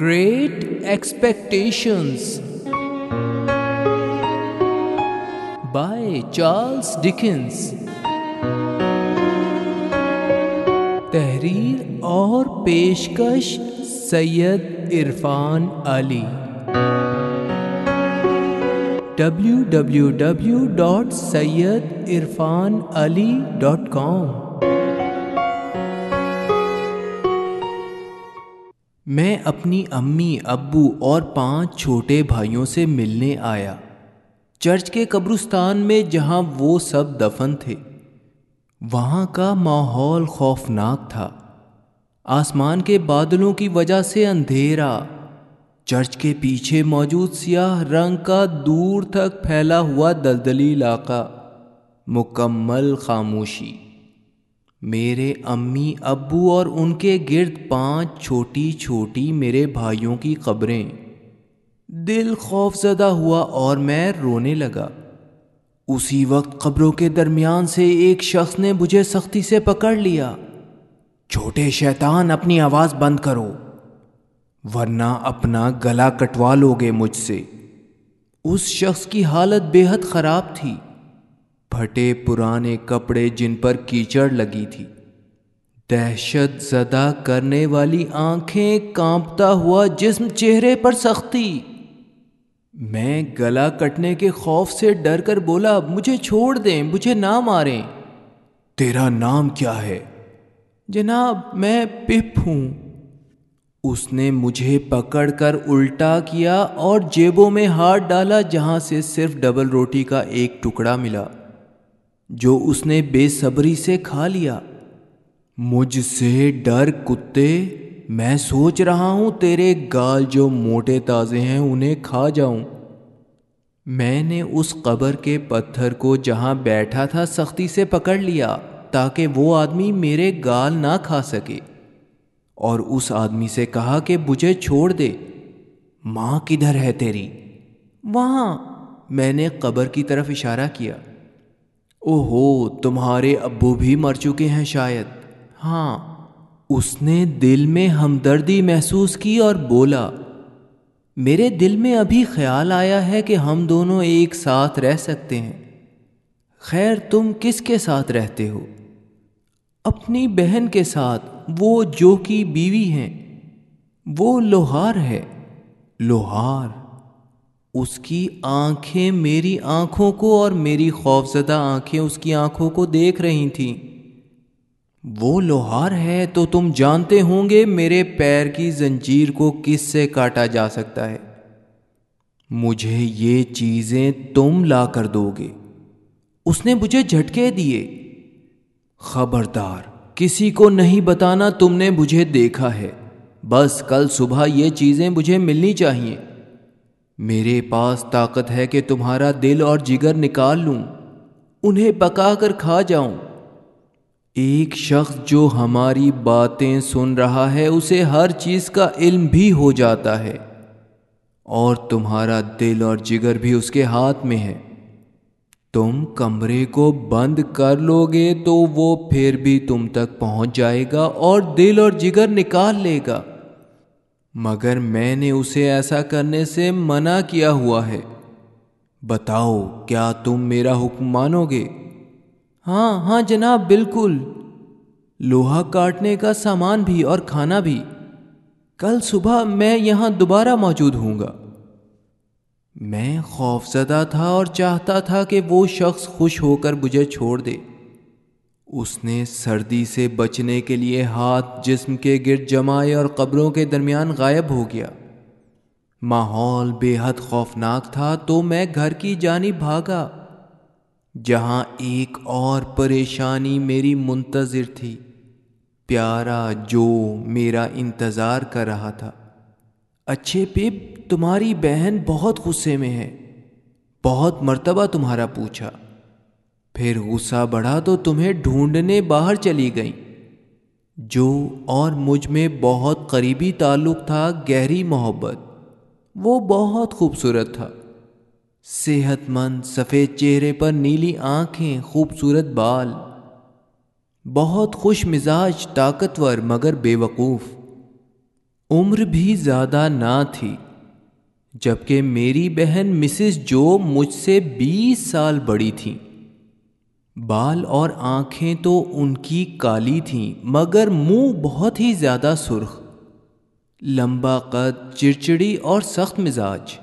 Great Expectations by Charles Dickens تحریر اور پیشکش سید عرفان علی ڈبلو میں اپنی امی، ابو اور پانچ چھوٹے بھائیوں سے ملنے آیا۔ چرچ کے قبرستان میں جہاں وہ سب دفن تھے، وہاں کا ماحول خوفناک تھا۔ آسمان کے بادلوں کی وجہ سے اندھیرا۔ چرچ کے پیچھے موجود سیاہ رنگ کا دور تک پھیلا ہوا دلدلی علاقہ۔ مکمل خاموشی۔ میرے امی، ابو اور ان کے گرد پانچ چھوٹی چھوٹی میرے بھائیوں کی قبریں۔ دل خوف زدہ ہوا اور میں رونے لگا۔ اسی وقت قبروں کے درمیان سے ایک شخص نے مجھے سختی سے پکڑ لیا۔ چھوٹے شیطان، اپنی آواز بند کرو، ورنہ اپنا گلا کٹوا لو گے مجھ سے۔ اس شخص کی حالت بے حد خراب تھی۔ پھٹے پرانے کپڑے جن پر کیچڑ لگی تھی۔ دہشت زدہ کرنے والی آنکھیں کانپتا ہوا جسم چہرے پر سختی میں گلا کٹنے کے خوف سے ڈر کر بولا، مجھے چھوڑ دیں، مجھے نہ ماریں۔ تیرا نام کیا ہے؟ جناب، میں پپ ہوں۔ اس نے مجھے پکڑ کر الٹا کیا اور جیبوں میں ہاتھ ڈالا، جہاں سے صرف ڈبل روٹی کا ایک ٹکڑا ملا۔ جو اس نے بے صبری سے کھا لیا۔ مجھ سے ڈر کتے، میں سوچ رہا ہوں تیرے گال جو موٹے تازے ہیں انہیں کھا جاؤں۔ میں نے اس قبر کے پتھر کو جہاں بیٹھا تھا سختی سے پکڑ لیا تاکہ وہ آدمی میرے گال نہ کھا سکے۔ اور اس آدمی سے کہا کہ مجھے چھوڑ دے۔ ماں کدھر ہے تیری؟ وہاں۔ میں نے قبر کی طرف اشارہ کیا۔ او ہو تمہارے ابو بھی مر چکے ہیں شاید۔ ہاں اس نے دل میں ہمدردی محسوس کی اور بولا، میرے دل میں ابھی خیال آیا ہے کہ ہم دونوں ایک ساتھ رہ سکتے ہیں۔ خیر، تم کس کے ساتھ رہتے ہو؟ اپنی بہن کے ساتھ، وہ جو کی بیوی ہیں۔ وہ لوہار ہے۔ لوہار۔ اس کی آنکھیں میری آنکھوں کو اور میری خوفزدہ آنکھیں اس کی آنکھوں کو دیکھ رہی تھیں۔ وہ لوہار ہے تو تم جانتے ہوں گے میرے پیر کی زنجیر کو کس سے کاٹا جا سکتا ہے۔ مجھے یہ چیزیں تم لا کر دو گے۔ اس نے مجھے جھٹکے دیے۔ خبردار، کسی کو نہیں بتانا تم نے مجھے دیکھا ہے۔ بس کل صبح یہ چیزیں مجھے ملنی چاہیے میرے پاس طاقت ہے کہ تمہارا دل اور جگر نکال لوں۔ انہیں پکا کر کھا جاؤں۔ ایک شخص جو ہماری باتیں سن رہا ہے، اسے ہر چیز کا علم بھی ہو جاتا ہے۔ اور تمہارا دل اور جگر بھی اس کے ہاتھ میں ہے۔ تم کمرے کو بند کر لو گے تو وہ پھر بھی تم تک پہنچ جائے گا اور دل اور جگر نکال لے گا۔ مگر میں نے اسے ایسا کرنے سے منع کیا ہوا ہے۔ بتاؤ، کیا تم میرا حکم مانو گے؟ ہاں ہاں جناب، بالکل۔ لوہا کاٹنے کا سامان بھی اور کھانا بھی۔ کل صبح میں یہاں دوبارہ موجود ہوں گا۔ میں خوفزدہ تھا اور چاہتا تھا کہ وہ شخص خوش ہو کر مجھے چھوڑ دے۔ اس نے سردی سے بچنے کے لیے ہاتھ جسم کے گرد جمائے اور قبروں کے درمیان غائب ہو گیا۔ ماحول بے حد خوفناک تھا تو میں گھر کی جانب بھاگا، جہاں ایک اور پریشانی میری منتظر تھی۔ پیارا جو میرا انتظار کر رہا تھا۔ اچھے پپ، تمہاری بہن بہت غصے میں ہے۔ بہت مرتبہ تمہارا پوچھا۔ پھر غصہ بڑھا تو تمہیں ڈھونڈنے باہر چلی گئیں۔ جو اور مجھ میں بہت قریبی تعلق تھا گہری محبت، وہ بہت خوبصورت تھا۔ صحت مند سفید چہرے پر نیلی آنکھیں، خوبصورت بال، بہت خوش مزاج، طاقتور مگر بے وقوف۔ عمر بھی زیادہ نہ تھی، جبکہ میری بہن مسز جو مجھ سے بیس سال بڑی تھیں۔ بال اور آنکھیں تو ان کی کالی تھیں، مگر منہ بہت ہی زیادہ سرخ، لمبا قد، چڑچڑی اور سخت مزاج۔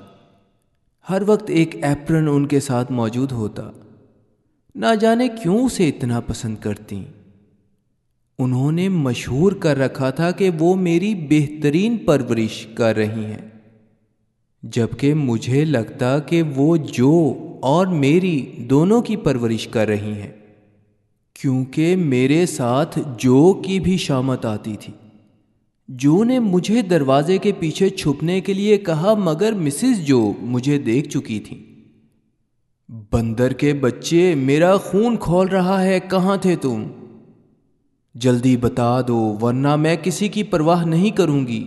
ہر وقت ایک ایپرن ان کے ساتھ موجود ہوتا۔ نہ جانے کیوں اسے اتنا پسند کرتی انہوں نے مشہور کر رکھا تھا کہ وہ میری بہترین پرورش کر رہی ہیں، جبکہ مجھے لگتا کہ وہ جو اور میری دونوں کی پرورش کر رہی ہیں۔ کیونکہ میرے ساتھ جو کی بھی شامت آتی تھی۔ جو نے مجھے دروازے کے پیچھے چھپنے کے لیے کہا، مگر مسز جو مجھے دیکھ چکی تھی۔ بندر کے بچے، میرا خون کھول رہا ہے، کہاں تھے تم؟ جلدی بتا دو، ورنہ میں کسی کی پرواہ نہیں کروں گی،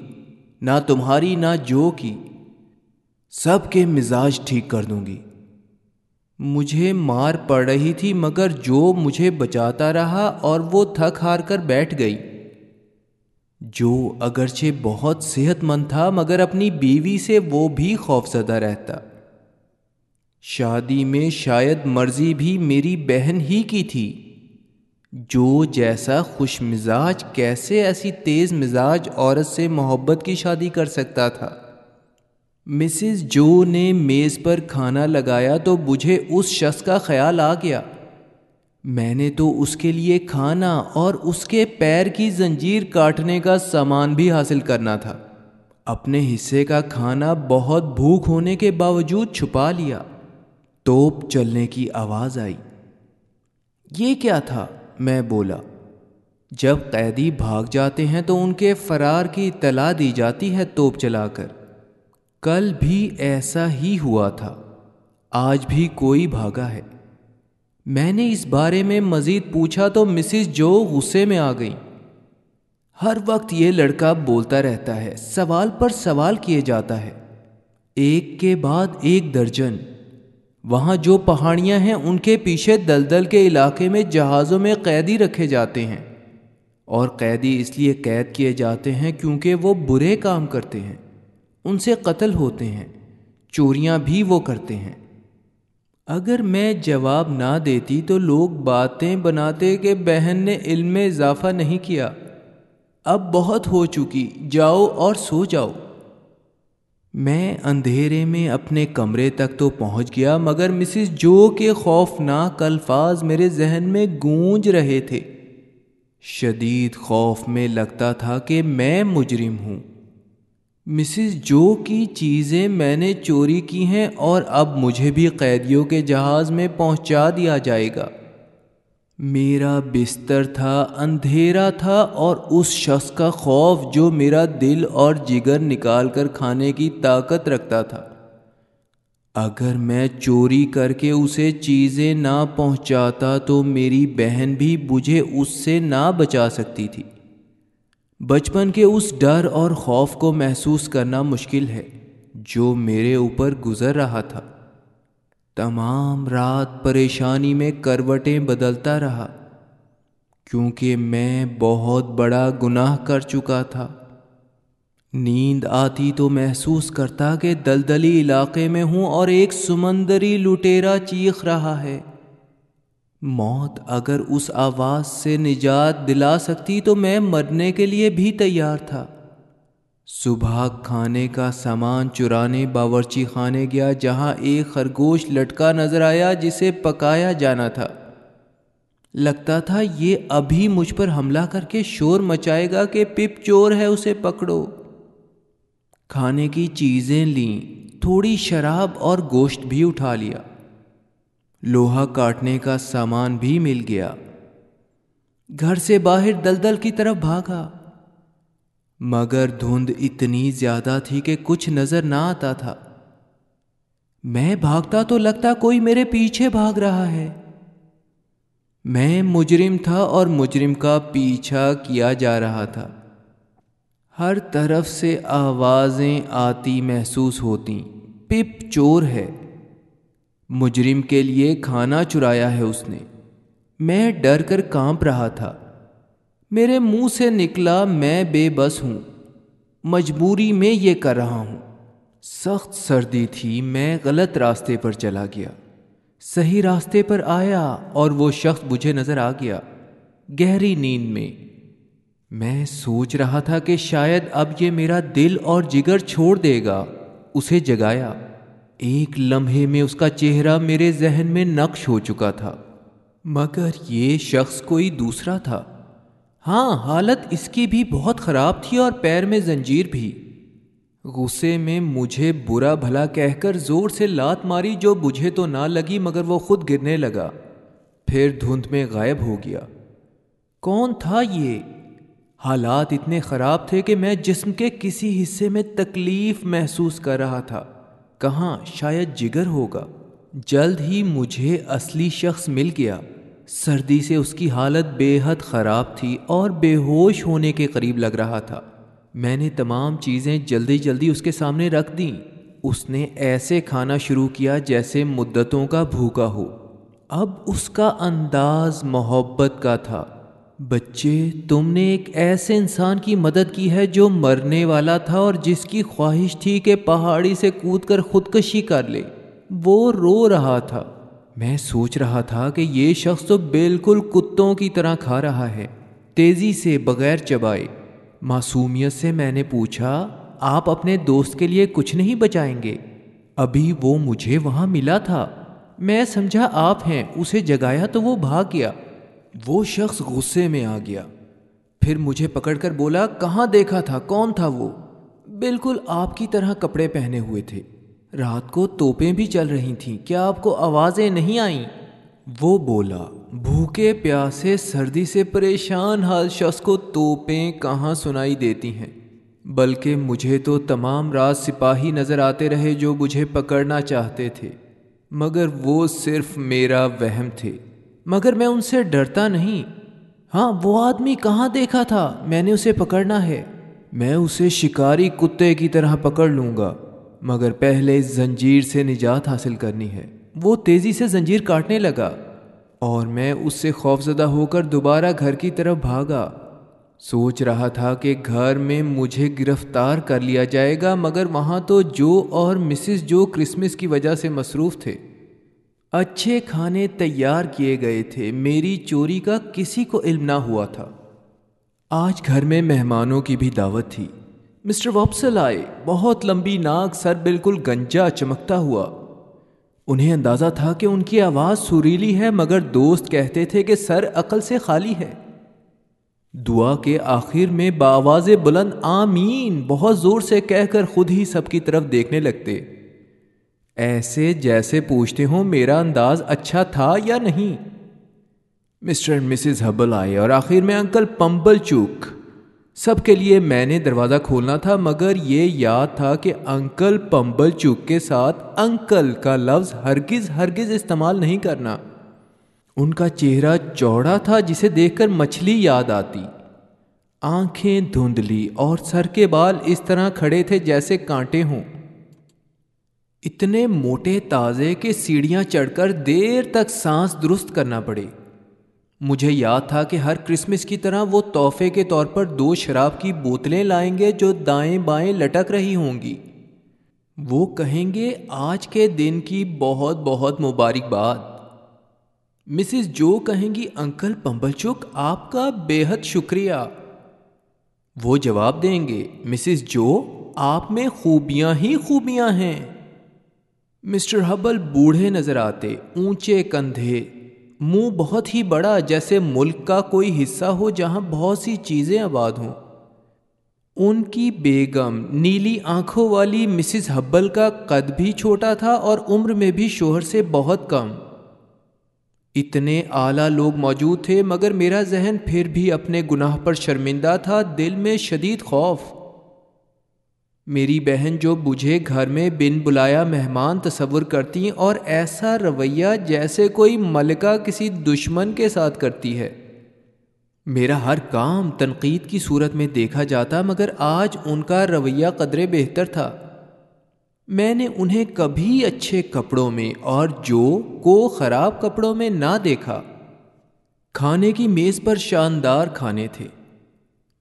نہ تمہاری، نہ جو کی۔ سب کے مزاج ٹھیک کر دوں گی۔ مجھے مار پڑ رہی تھی مگر جو مجھے بچاتا رہا اور وہ تھک ہار کر بیٹھ گئی۔ جو اگرچہ بہت صحت مند تھا مگر اپنی بیوی سے وہ بھی خوف زدہ رہتا۔ شادی میں شاید مرضی بھی میری بہن ہی کی تھی۔ جو جیسا خوش مزاج کیسے ایسی تیز مزاج عورت سے محبت کی شادی کر سکتا تھا۔ مسز جو نے میز پر کھانا لگایا تو مجھے اس شخص کا خیال آ گیا۔ میں نے تو اس کے لیے کھانا اور اس کے پیر کی زنجیر کاٹنے کا سامان بھی حاصل کرنا تھا۔ اپنے حصے کا کھانا بہت بھوک ہونے کے باوجود چھپا لیا۔ توپ چلنے کی آواز آئی۔ یہ کیا تھا؟ میں بولا، جب قیدی بھاگ جاتے ہیں تو ان کے فرار کی اطلاع دی جاتی ہے توپ چلا کر۔ کل بھی ایسا ہی ہوا تھا۔ آج بھی کوئی بھاگا ہے۔ میں نے اس بارے میں مزید پوچھا تو مسز جو غصے میں آ گئی ہر وقت یہ لڑکا بولتا رہتا ہے، سوال پر سوال کیے جاتا ہے۔ ایک کے بعد ایک درجن۔ وہاں جو پہاڑیاں ہیں، ان کے پیچھے دلدل کے علاقے میں جہازوں میں قیدی رکھے جاتے ہیں۔ اور قیدی اس لیے قید کیے جاتے ہیں کیونکہ وہ برے کام کرتے ہیں۔ ان سے قتل ہوتے ہیں، چوریاں بھی وہ کرتے ہیں۔ اگر میں جواب نہ دیتی تو لوگ باتیں بناتے کہ بہن نے علم میں اضافہ نہیں کیا۔ اب بہت ہو چکی، جاؤ اور سو جاؤ۔ میں اندھیرے میں اپنے کمرے تک تو پہنچ گیا، مگر مسز جو کے خوفناک الفاظ میرے ذہن میں گونج رہے تھے۔ شدید خوف میں لگتا تھا کہ میں مجرم ہوں۔ مسز جو کی چیزیں میں نے چوری کی ہیں اور اب مجھے بھی قیدیوں کے جہاز میں پہنچا دیا جائے گا۔ میرا بستر تھا، اندھیرا تھا اور اس شخص کا خوف جو میرا دل اور جگر نکال کر کھانے کی طاقت رکھتا تھا۔ اگر میں چوری کر کے اسے چیزیں نہ پہنچاتا تو میری بہن بھی مجھے اس سے نہ بچا سکتی تھی۔ بچپن کے اس ڈر اور خوف کو محسوس کرنا مشکل ہے جو میرے اوپر گزر رہا تھا۔ تمام رات پریشانی میں کروٹیں بدلتا رہا، کیونکہ میں بہت بڑا گناہ کر چکا تھا۔ نیند آتی تو محسوس کرتا کہ دلدلی علاقے میں ہوں اور ایک سمندری لٹیرا چیخ رہا ہے۔ موت اگر اس آواز سے نجات دلا سکتی تو میں مرنے کے لیے بھی تیار تھا۔ صبح کھانے کا سامان چرانے باورچی خانے گیا جہاں ایک خرگوش لٹکا نظر آیا جسے پکایا جانا تھا۔ لگتا تھا یہ ابھی مجھ پر حملہ کر کے شور مچائے گا کہ پپ چور ہے اسے پکڑو۔ کھانے کی چیزیں لیں، تھوڑی شراب اور گوشت بھی اٹھا لیا۔ لوہا کاٹنے کا سامان بھی مل گیا۔ گھر سے باہر دلدل کی طرف بھاگا۔ مگر دھند اتنی زیادہ تھی کہ کچھ نظر نہ آتا تھا۔ میں بھاگتا تو لگتا کوئی میرے پیچھے بھاگ رہا ہے۔ میں مجرم تھا اور مجرم کا پیچھا کیا جا رہا تھا۔ ہر طرف سے آوازیں آتی محسوس ہوتی پپ چور ہے۔ مجرم کے لیے کھانا چرایا ہے اس نے۔ میں ڈر کر کانپ رہا تھا۔ میرے منہ سے نکلا میں بے بس ہوں۔ مجبوری میں یہ کر رہا ہوں۔ سخت سردی تھی، میں غلط راستے پر چلا گیا۔ صحیح راستے پر آیا اور وہ شخص مجھے نظر آ گیا۔ گہری نیند میں۔ میں سوچ رہا تھا کہ شاید اب یہ میرا دل اور جگر چھوڑ دے گا۔ اسے جگایا۔ ایک لمحے میں اس کا چہرہ میرے ذہن میں نقش ہو چکا تھا، مگر یہ شخص کوئی دوسرا تھا۔ ہاں حالت اس کی بھی بہت خراب تھی اور پیر میں زنجیر بھی۔ غصے میں مجھے برا بھلا کہہ کر زور سے لات ماری جو بجھے تو نہ لگی مگر وہ خود گرنے لگا۔ پھر دھند میں غائب ہو گیا۔ کون تھا یہ؟ حالات اتنے خراب تھے کہ میں جسم کے کسی حصے میں تکلیف محسوس کر رہا تھا۔ کہاں شاید جگر ہوگا۔ جلد ہی مجھے اصلی شخص مل گیا۔ سردی سے اس کی حالت بے حد خراب تھی اور بے ہوش ہونے کے قریب لگ رہا تھا۔ میں نے تمام چیزیں جلدی جلدی اس کے سامنے رکھ دیں۔ اس نے ایسے کھانا شروع کیا جیسے مدتوں کا بھوکا ہو۔ اب اس کا انداز محبت کا تھا۔ بچے، تم نے ایک ایسے انسان کی مدد کی ہے جو مرنے والا تھا اور جس کی خواہش تھی کہ پہاڑی سے کود کر خودکشی کر لے۔ وہ رو رہا تھا۔ میں سوچ رہا تھا کہ یہ شخص تو بالکل کتوں کی طرح کھا رہا ہے، تیزی سے بغیر چبائے۔ معصومیت سے میں نے پوچھا، آپ اپنے دوست کے لیے کچھ نہیں بچائیں گے؟ ابھی وہ مجھے وہاں ملا تھا۔ میں سمجھا، آپ ہیں، اسے جگایا تو وہ بھاگ گیا۔ وہ شخص غصے میں آ گیا۔ پھر مجھے پکڑ کر بولا، کہاں دیکھا تھا؟ کون تھا وہ؟ بالکل آپ کی طرح کپڑے پہنے ہوئے تھے۔ رات کو توپیں بھی چل رہی تھیں۔ کیا آپ کو آوازیں نہیں آئیں؟ وہ بولا، بھوکے پیاسے سردی سے پریشان حال شخص کو توپیں کہاں سنائی دیتی ہیں؟ بلکہ مجھے تو تمام رات سپاہی نظر آتے رہے جو مجھے پکڑنا چاہتے تھے، مگر وہ صرف میرا وہم تھے۔ مگر میں ان سے ڈرتا نہیں۔ ہاں وہ آدمی کہاں دیکھا تھا؟ میں نے اسے پکڑنا ہے۔ میں اسے شکاری کتے کی طرح پکڑ لوں گا، مگر پہلے اس زنجیر سے نجات حاصل کرنی ہے۔ وہ تیزی سے زنجیر کاٹنے لگا اور میں اس سے خوفزدہ ہو کر دوبارہ گھر کی طرف بھاگا۔ سوچ رہا تھا کہ گھر میں مجھے گرفتار کر لیا جائے گا، مگر وہاں تو جو اور مسز جو کرسمس کی وجہ سے مصروف تھے۔ اچھے کھانے تیار کیے گئے تھے، میری چوری کا کسی کو علم نہ ہوا تھا۔ آج گھر میں مہمانوں کی بھی دعوت تھی۔ مسٹر واپسل آئے، بہت لمبی ناک سر بالکل گنجا چمکتا ہوا۔ انہیں اندازہ تھا کہ ان کی آواز سریلی ہے، مگر دوست کہتے تھے کہ سر عقل سے خالی ہے۔ دعا کے آخر میں باواز بلند آمین، بہت زور سے کہہ کر خود ہی سب کی طرف دیکھنے لگتے۔ ایسے جیسے پوچھتے ہوں میرا انداز اچھا تھا یا نہیں؟ مسٹر مسز ہبل آئے اور آخر میں انکل پمبل چوک۔ سب کے لیے میں نے دروازہ کھولنا تھا، مگر یہ یاد تھا کہ انکل پمبل چوک کے ساتھ انکل کا لفظ ہرگز ہرگز استعمال نہیں کرنا۔ ان کا چہرہ چوڑا تھا جسے دیکھ کر مچھلی یاد آتی۔ آنکھیں دھندلی اور سر کے بال اس طرح کھڑے تھے جیسے کانٹے ہوں۔ اتنے موٹے تازے کہ سیڑھیاں چڑھ کر دیر تک سانس درست کرنا پڑے۔ مجھے یاد تھا کہ ہر کرسمس کی طرح وہ تحفے کے طور پر دو شراب کی بوتلیں لائیں گے جو دائیں بائیں لٹک رہی ہوں گی۔ وہ کہیں گے، آج کے دن کی بہت بہت مبارکباد مسز جو کہیں گی، انکل پمبل چک، آپ کا بے حد شکریہ۔ وہ جواب دیں گے، مسز جو، آپ میں خوبیاں ہی خوبیاں ہیں۔ مسٹر ہبل بوڑھے نظر آتے، اونچے کندھے۔ منہ بہت ہی بڑا، جیسے ملک کا کوئی حصہ ہو جہاں بہت سی چیزیں آباد ہوں۔ ان کی بیگم، نیلی آنکھوں والی مسز ہبل کا قد بھی چھوٹا تھا اور عمر میں بھی شوہر سے بہت کم۔ اتنے اعلیٰ لوگ موجود تھے، مگر میرا ذہن پھر بھی اپنے گناہ پر شرمندہ تھا، دل میں شدید خوف۔ میری بہن جو مجھے گھر میں بن بلایا مہمان تصور کرتی اور ایسا رویہ جیسے کوئی ملکہ کسی دشمن کے ساتھ کرتی ہے۔ میرا ہر کام تنقید کی صورت میں دیکھا جاتا مگر آج ان کا رویہ قدرے بہتر تھا۔ میں نے انہیں کبھی اچھے کپڑوں میں اور جو کو خراب کپڑوں میں نہ دیکھا۔ کھانے کی میز پر شاندار کھانے تھے۔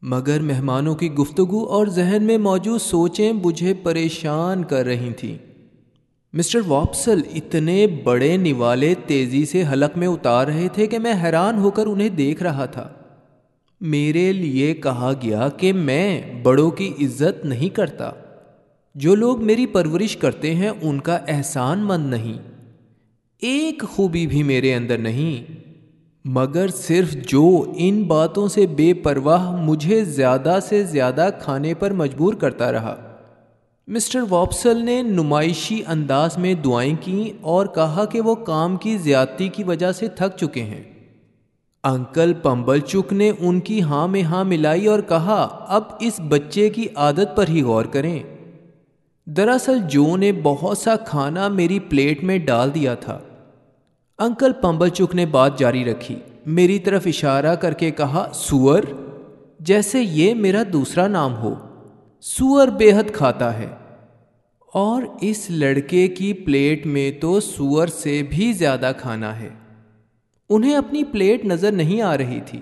مگر مہمانوں کی گفتگو اور ذہن میں موجود سوچیں مجھے پریشان کر رہی تھیں۔ مسٹر واپسل اتنے بڑے نوالے تیزی سے حلق میں اتار رہے تھے کہ میں حیران ہو کر انہیں دیکھ رہا تھا۔ میرے لیے کہا گیا کہ میں بڑوں کی عزت نہیں کرتا۔ جو لوگ میری پرورش کرتے ہیں ان کا احسان مند نہیں۔ ایک خوبی بھی میرے اندر نہیں۔ مگر صرف جو ان باتوں سے بے پرواہ مجھے زیادہ سے زیادہ کھانے پر مجبور کرتا رہا۔ مسٹر واپسل نے نمائشی انداز میں دعائیں کیں اور کہا کہ وہ کام کی زیادتی کی وجہ سے تھک چکے ہیں۔ انکل پمبل چک نے ان کی ہاں میں ہاں ملائی اور کہا، اب اس بچے کی عادت پر ہی غور کریں۔ دراصل جو نے بہت سا کھانا میری پلیٹ میں ڈال دیا تھا۔ انکل پمبل چک نے بات جاری رکھی۔ میری طرف اشارہ کر کے کہا، سور، جیسے یہ میرا دوسرا نام ہو۔ سور بے حد کھاتا ہے۔ اور اس لڑکے کی پلیٹ میں تو سور سے بھی زیادہ کھانا ہے۔ انہیں اپنی پلیٹ نظر نہیں آ رہی تھی۔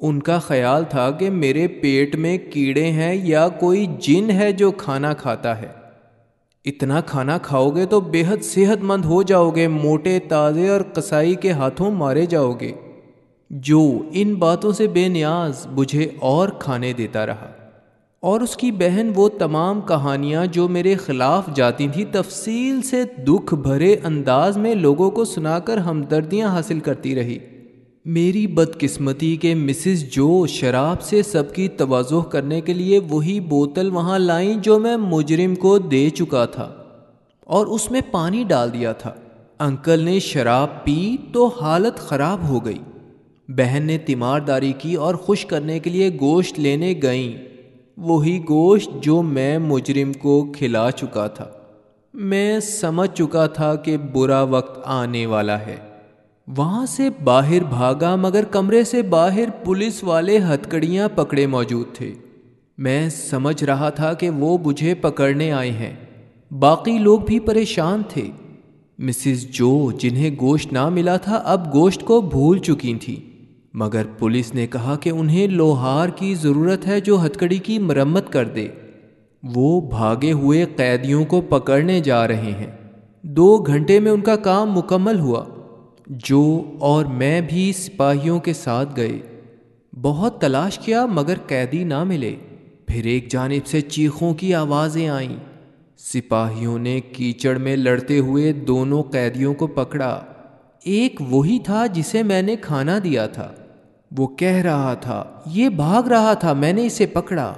ان کا خیال تھا کہ میرے پیٹ میں کیڑے ہیں یا کوئی جن ہے جو کھانا کھاتا ہے۔ اتنا کھانا کھاؤ گے تو بے حد صحت مند ہو جاؤ گے، موٹے، تازے اور کسائی کے ہاتھوں مارے جاؤ گے۔ جو ان باتوں سے بے نیاز مجھے اور کھانے دیتا رہا۔ اور اس کی بہن وہ تمام کہانیاں جو میرے خلاف جاتی تھیں، تفصیل سے دکھ بھرے انداز میں لوگوں کو سنا کر ہمدردیاں حاصل کرتی رہی۔ میری بدقسمتی کے مسز جو شراب سے سب کی توازح کرنے کے لیے وہی بوتل وہاں لائیں جو میں مجرم کو دے چکا تھا اور اس میں پانی ڈال دیا تھا۔ انکل نے شراب پی تو حالت خراب ہو گئی۔ بہن نے تیمارداری کی اور خوش کرنے کے لیے گوشت لینے گئیں۔ وہی گوشت جو میں مجرم کو کھلا چکا تھا۔ میں سمجھ چکا تھا کہ برا وقت آنے والا ہے۔ وہاں سے باہر بھاگا مگر کمرے سے باہر پولیس والے ہتکڑیاں پکڑے موجود تھے۔ میں سمجھ رہا تھا کہ وہ مجھے پکڑنے آئے ہیں۔ باقی لوگ بھی پریشان تھے۔ مسز جو جنہیں گوشت نہ ملا تھا اب گوشت کو بھول چکی تھی مگر پولیس نے کہا کہ انہیں لوہار کی ضرورت ہے جو ہتکڑی کی مرمت کر دے۔ وہ بھاگے ہوئے قیدیوں کو پکڑنے جا رہے ہیں۔ دو گھنٹے میں ان کا کام مکمل ہوا۔ جو اور میں بھی سپاہیوں کے ساتھ گئے۔ بہت تلاش کیا مگر قیدی نہ ملے۔ پھر ایک جانب سے چیخوں کی آوازیں آئیں۔ سپاہیوں نے کیچڑ میں لڑتے ہوئے دونوں قیدیوں کو پکڑا۔ ایک وہی تھا جسے میں نے کھانا دیا تھا۔ وہ کہہ رہا تھا، یہ بھاگ رہا تھا، میں نے اسے پکڑا۔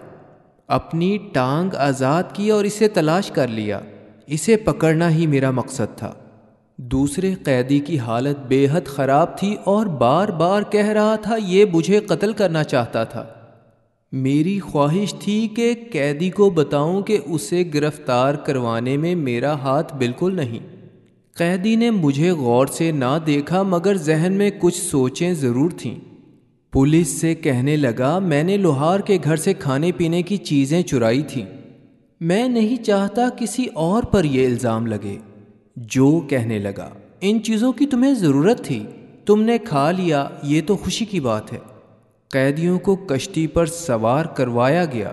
اپنی ٹانگ آزاد کی اور اسے تلاش کر لیا۔ اسے پکڑنا ہی میرا مقصد تھا۔ دوسرے قیدی کی حالت بے حد خراب تھی اور بار بار کہہ رہا تھا، یہ مجھے قتل کرنا چاہتا تھا۔ میری خواہش تھی کہ قیدی کو بتاؤں کہ اسے گرفتار کروانے میں میرا ہاتھ بالکل نہیں۔ قیدی نے مجھے غور سے نہ دیکھا، مگر ذہن میں کچھ سوچیں ضرور تھیں۔ پولیس سے کہنے لگا، میں نے لوہار کے گھر سے کھانے پینے کی چیزیں چرائی تھیں۔ میں نہیں چاہتا کسی اور پر یہ الزام لگے۔ جو کہنے لگا، ان چیزوں کی تمہیں ضرورت تھی، تم نے کھا لیا، یہ تو خوشی کی بات ہے. قیدیوں کو کشتی پر سوار کروایا گیا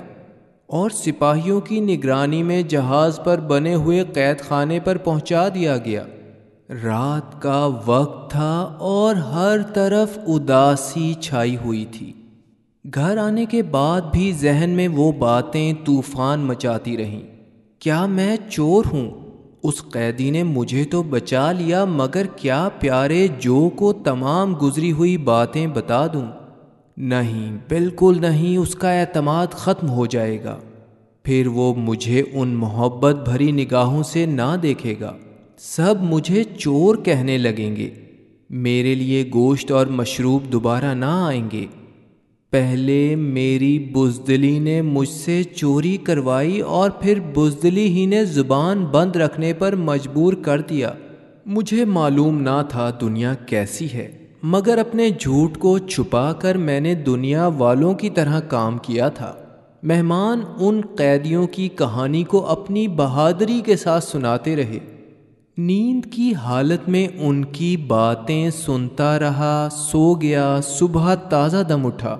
اور سپاہیوں کی نگرانی میں جہاز پر بنے ہوئے قید خانے پر پہنچا دیا گیا۔ رات کا وقت تھا اور ہر طرف اداسی چھائی ہوئی تھی۔ گھر آنے کے بعد بھی ذہن میں وہ باتیں طوفان مچاتی رہیں۔ کیا میں چور ہوں؟ اس قیدی نے مجھے تو بچا لیا، مگر کیا پیارے جو کو تمام گزری ہوئی باتیں بتا دوں؟ نہیں، بالکل نہیں، اس کا اعتماد ختم ہو جائے گا۔ پھر وہ مجھے ان محبت بھری نگاہوں سے نہ دیکھے گا۔ سب مجھے چور کہنے لگیں گے۔ میرے لیے گوشت اور مشروب دوبارہ نہ آئیں گے۔ پہلے میری بزدلی نے مجھ سے چوری کروائی اور پھر بزدلی ہی نے زبان بند رکھنے پر مجبور کر دیا۔ مجھے معلوم نہ تھا دنیا کیسی ہے، مگر اپنے جھوٹ کو چھپا کر میں نے دنیا والوں کی طرح کام کیا تھا۔ مہمان ان قیدیوں کی کہانی کو اپنی بہادری کے ساتھ سناتے رہے۔ نیند کی حالت میں ان کی باتیں سنتا رہا، سو گیا، صبح تازہ دم اٹھا۔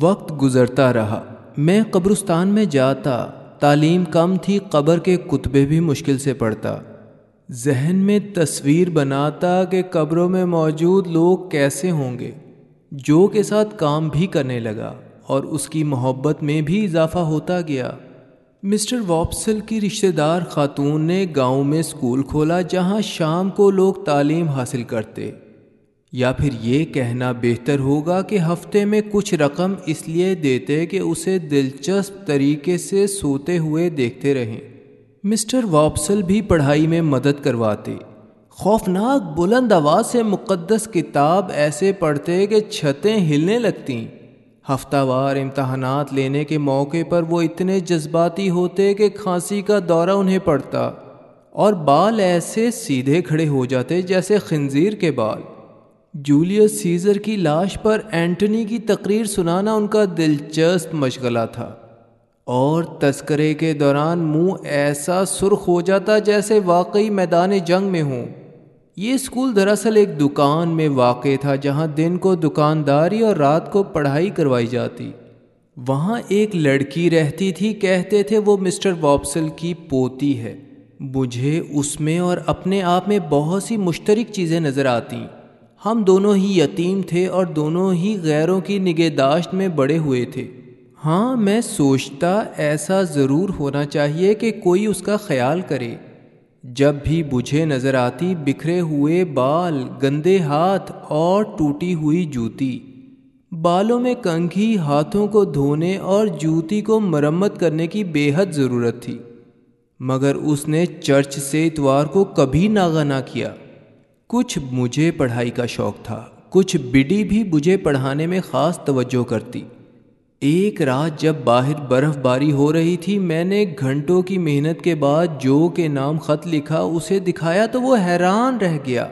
وقت گزرتا رہا۔ میں قبرستان میں جاتا، تعلیم کم تھی، قبر کے کتبے بھی مشکل سے پڑھتا۔ ذہن میں تصویر بناتا کہ قبروں میں موجود لوگ کیسے ہوں گے۔ جو کے ساتھ کام بھی کرنے لگا اور اس کی محبت میں بھی اضافہ ہوتا گیا۔ مسٹر واپسل کی رشتہ دار خاتون نے گاؤں میں اسکول کھولا جہاں شام کو لوگ تعلیم حاصل کرتے۔ یا پھر یہ کہنا بہتر ہوگا کہ ہفتے میں کچھ رقم اس لیے دیتے کہ اسے دلچسپ طریقے سے سوتے ہوئے دیکھتے رہیں۔ مسٹر واپسل بھی پڑھائی میں مدد کرواتے۔ خوفناک بلند آواز سے مقدس کتاب ایسے پڑھتے کہ چھتیں ہلنے لگتیں۔ ہفتہ وار امتحانات لینے کے موقع پر وہ اتنے جذباتی ہوتے کہ کھانسی کا دورہ انہیں پڑتا اور بال ایسے سیدھے کھڑے ہو جاتے جیسے خنزیر کے بال۔ جولیس سیزر کی لاش پر اینٹنی کی تقریر سنانا ان کا دلچسپ مشغلہ تھا۔ اور تذکرے کے دوران منہ ایسا سرخ ہو جاتا جیسے واقعی میدان جنگ میں ہوں۔ یہ اسکول دراصل ایک دکان میں واقع تھا جہاں دن کو دکانداری اور رات کو پڑھائی کروائی جاتی۔ وہاں ایک لڑکی رہتی تھی، کہتے تھے وہ مسٹر واپسل کی پوتی ہے۔ مجھے اس میں اور اپنے آپ میں بہت سی مشترک چیزیں نظر آتی ہم دونوں ہی یتیم تھے اور دونوں ہی غیروں کی نگہداشت میں بڑے ہوئے تھے۔ ہاں میں سوچتا ایسا ضرور ہونا چاہیے کہ کوئی اس کا خیال کرے۔ جب بھی بجھے نظر آتی، بکھرے ہوئے بال، گندے ہاتھ اور ٹوٹی ہوئی جوتی۔ بالوں میں کنگھی ہاتھوں کو دھونے اور جوتی کو مرمت کرنے کی بے حد ضرورت تھی۔ مگر اس نے چرچ سے اتوار کو کبھی ناغا نہ کیا۔ کچھ مجھے پڑھائی کا شوق تھا، کچھ بڈی بھی مجھے پڑھانے میں خاص توجہ کرتی۔ ایک رات جب باہر برف باری ہو رہی تھی، میں نے گھنٹوں کی محنت کے بعد جو کے نام خط لکھا، اسے دکھایا تو وہ حیران رہ گیا۔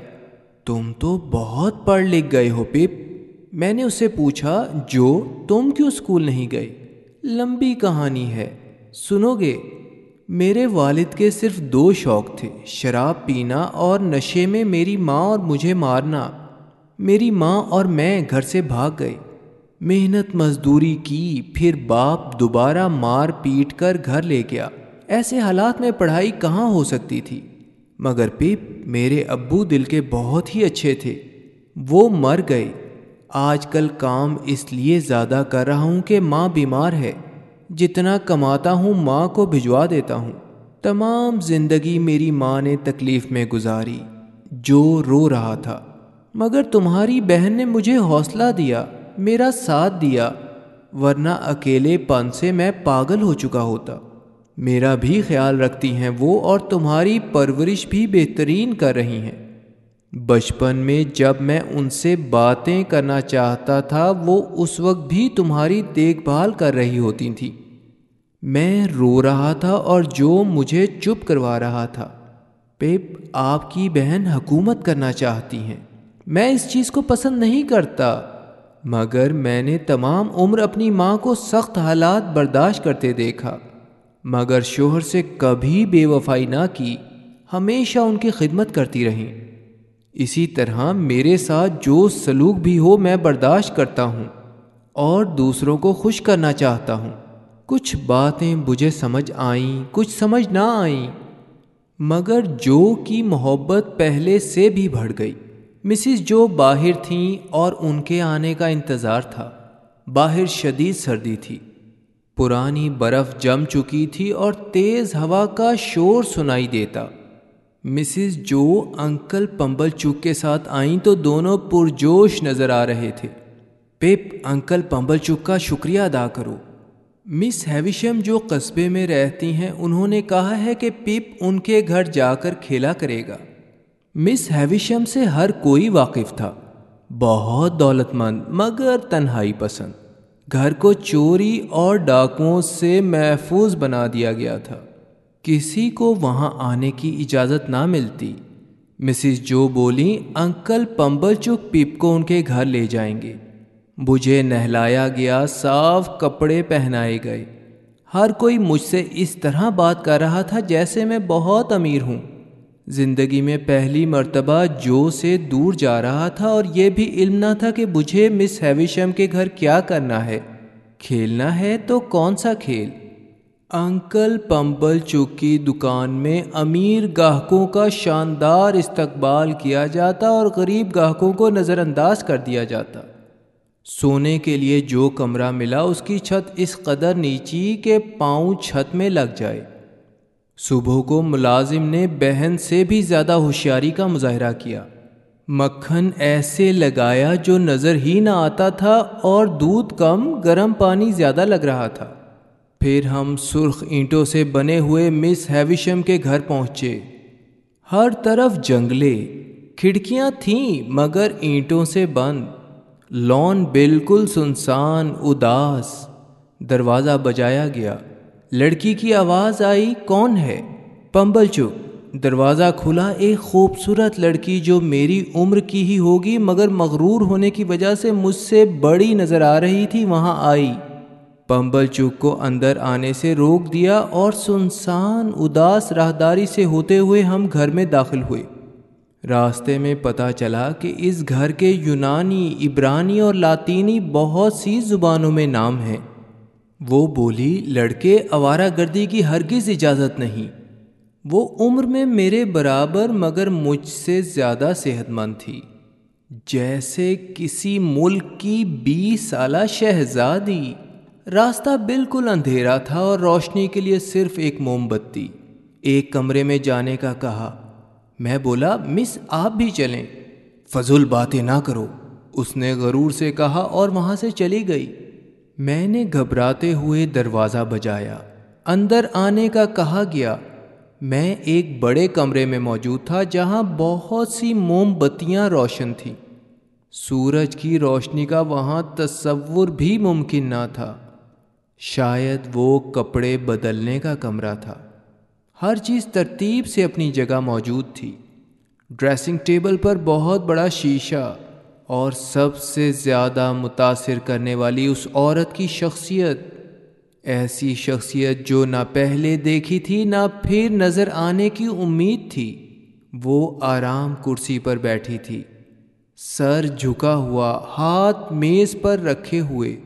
تم تو بہت پڑھ لکھ گئے ہو پپ۔ میں نے اسے پوچھا، جو، تم کیوں اسکول نہیں گئے؟ لمبی کہانی ہے۔ سنو گے؟ میرے والد کے صرف دو شوق تھے، شراب پینا اور نشے میں میری ماں اور مجھے مارنا۔ میری ماں اور میں گھر سے بھاگ گئے۔ محنت مزدوری کی، پھر باپ دوبارہ مار پیٹ کر گھر لے گیا۔ ایسے حالات میں پڑھائی کہاں ہو سکتی تھی؟ مگر پپ، میرے ابو دل کے بہت ہی اچھے تھے۔ وہ مر گئے۔ آج کل کام اس لیے زیادہ کر رہا ہوں کہ ماں بیمار ہے۔ جتنا کماتا ہوں ماں کو بھجوا دیتا ہوں۔ تمام زندگی میری ماں نے تکلیف میں گزاری، جو رو رہا تھا۔ مگر تمہاری بہن نے مجھے حوصلہ دیا، میرا ساتھ دیا، ورنہ اکیلے پن سے میں پاگل ہو چکا ہوتا۔ میرا بھی خیال رکھتی ہیں وہ اور تمہاری پرورش بھی بہترین کر رہی ہیں۔ بچپن میں جب میں ان سے باتیں کرنا چاہتا تھا، وہ اس وقت بھی تمہاری دیکھ بھال کر رہی ہوتی تھیں۔ میں رو رہا تھا اور جو مجھے چپ کروا رہا تھا۔ پیپ آپ کی بہن حکومت کرنا چاہتی ہیں۔ میں اس چیز کو پسند نہیں کرتا۔ مگر میں نے تمام عمر اپنی ماں کو سخت حالات برداشت کرتے دیکھا۔ مگر شوہر سے کبھی بے وفائی نہ کی۔ ہمیشہ ان کی خدمت کرتی رہیں۔ اسی طرح میرے ساتھ جو سلوک بھی ہو میں برداشت کرتا ہوں اور دوسروں کو خوش کرنا چاہتا ہوں۔ کچھ باتیں مجھے سمجھ آئیں، کچھ سمجھ نہ آئیں، مگر جو کی محبت پہلے سے بھی بڑھ گئی۔ مسز جو باہر تھیں اور ان کے آنے کا انتظار تھا۔ باہر شدید سردی تھی۔ پرانی برف جم چکی تھی اور تیز ہوا کا شور سنائی دیتا۔ مسز جو انکل پمبل چوک کے ساتھ آئیں تو دونوں پرجوش نظر آ رہے تھے۔ پپ انکل پمبل چوک کا شکریہ ادا کرو۔ مس ہیویشم جو قصبے میں رہتی ہیں، انہوں نے کہا ہے کہ پپ ان کے گھر جا کر کھیلا کرے گا۔ مس ہیویشم سے ہر کوئی واقف تھا۔ بہت دولت مند، مگر تنہائی پسند۔ گھر کو چوری اور ڈاکوؤں سے محفوظ بنا دیا گیا تھا۔ کسی کو وہاں آنے کی اجازت نہ ملتی۔ مسز جو بولی، انکل پمبل چک پپ کو ان کے گھر لے جائیں گے۔ مجھے نہلایا گیا، صاف کپڑے پہنائے گئے۔ ہر کوئی مجھ سے اس طرح بات کر رہا تھا جیسے میں بہت امیر ہوں۔ زندگی میں پہلی مرتبہ جو سے دور جا رہا تھا اور یہ بھی علم نہ تھا کہ مجھے مس ہیویشم کے گھر کیا کرنا ہے۔ کھیلنا ہے تو کون سا کھیل؟ انکل پمبل چوک کی دکان میں امیر گاہکوں کا شاندار استقبال کیا جاتا اور غریب گاہکوں کو نظر انداز کر دیا جاتا۔ سونے کے لیے جو کمرہ ملا، اس کی چھت اس قدر نیچی کہ پاؤں چھت میں لگ جائے۔ صبح کو ملازم نے بہن سے بھی زیادہ ہوشیاری کا مظاہرہ کیا۔ مکھن ایسے لگایا جو نظر ہی نہ آتا تھا اور دودھ کم، گرم پانی زیادہ لگ رہا تھا۔ پھر ہم سرخ اینٹوں سے بنے ہوئے مس ہیویشم کے گھر پہنچے۔ ہر طرف جنگلے، کھڑکیاں تھیں مگر اینٹوں سے بند۔ لون بالکل سنسان، اداس۔ دروازہ بجایا گیا۔ لڑکی کی آواز آئی، کون ہے؟ پمبل چپ۔ دروازہ کھلا، ایک خوبصورت لڑکی جو میری عمر کی ہی ہوگی مگر مغرور ہونے کی وجہ سے مجھ سے بڑی نظر آ رہی تھی، وہاں آئی۔ پمبل چوک کو اندر آنے سے روک دیا اور سنسان اداس راہداری سے ہوتے ہوئے ہم گھر میں داخل ہوئے۔ راستے میں پتہ چلا کہ اس گھر کے یونانی، عبرانی اور لاطینی بہت سی زبانوں میں نام ہیں۔ وہ بولی، لڑکے، آوارہ گردی کی ہرگز اجازت نہیں۔ وہ عمر میں میرے برابر، مگر مجھ سے زیادہ صحت مند تھی۔ جیسے کسی ملک کی بیس سالہ شہزادی۔ راستہ بالکل اندھیرا تھا اور روشنی کے لیے صرف ایک موم بتی۔ ایک کمرے میں جانے کا کہا۔ میں بولا، مس، آپ بھی چلیں۔ فضول باتیں نہ کرو۔ اس نے غرور سے کہا اور وہاں سے چلی گئی۔ میں نے گھبراتے ہوئے دروازہ بجایا۔ اندر آنے کا کہا گیا۔ میں ایک بڑے کمرے میں موجود تھا جہاں بہت سی موم بتیاں روشن تھیں۔ سورج کی روشنی کا وہاں تصور بھی ممکن نہ تھا۔ شاید وہ کپڑے بدلنے کا کمرہ تھا۔ ہر چیز ترتیب سے اپنی جگہ موجود تھی۔ ڈریسنگ ٹیبل پر بہت بڑا شیشہ اور سب سے زیادہ متاثر کرنے والی اس عورت کی شخصیت۔ ایسی شخصیت جو نہ پہلے دیکھی تھی نہ پھر نظر آنے کی امید تھی۔ وہ آرام کرسی پر بیٹھی تھی۔ سر جھکا ہوا، ہاتھ میز پر رکھے ہوئے۔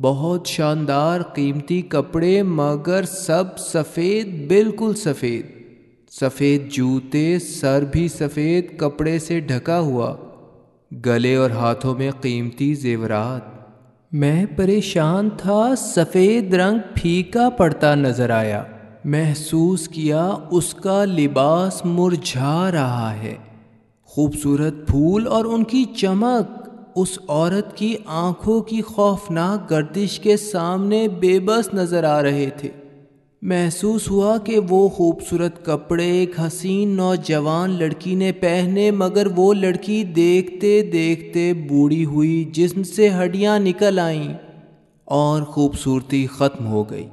بہت شاندار قیمتی کپڑے مگر سب سفید، بالکل سفید۔ سفید جوتے، سر بھی سفید، کپڑے سے ڈھکا ہوا۔ گلے اور ہاتھوں میں قیمتی زیورات۔ میں پریشان تھا، سفید رنگ پھیکا پڑتا نظر آیا۔ محسوس کیا اس کا لباس مرجھا رہا ہے۔ خوبصورت پھول اور ان کی چمک۔ اس عورت کی آنکھوں کی خوفناک گردش کے سامنے بے بس نظر آ رہے تھے۔ محسوس ہوا کہ وہ خوبصورت کپڑے، ایک حسین نوجوان لڑکی نے پہنے، مگر وہ لڑکی دیکھتے دیکھتے بوڑھی ہوئی جسم سے ہڈیاں نکل آئیں اور خوبصورتی ختم ہو گئی۔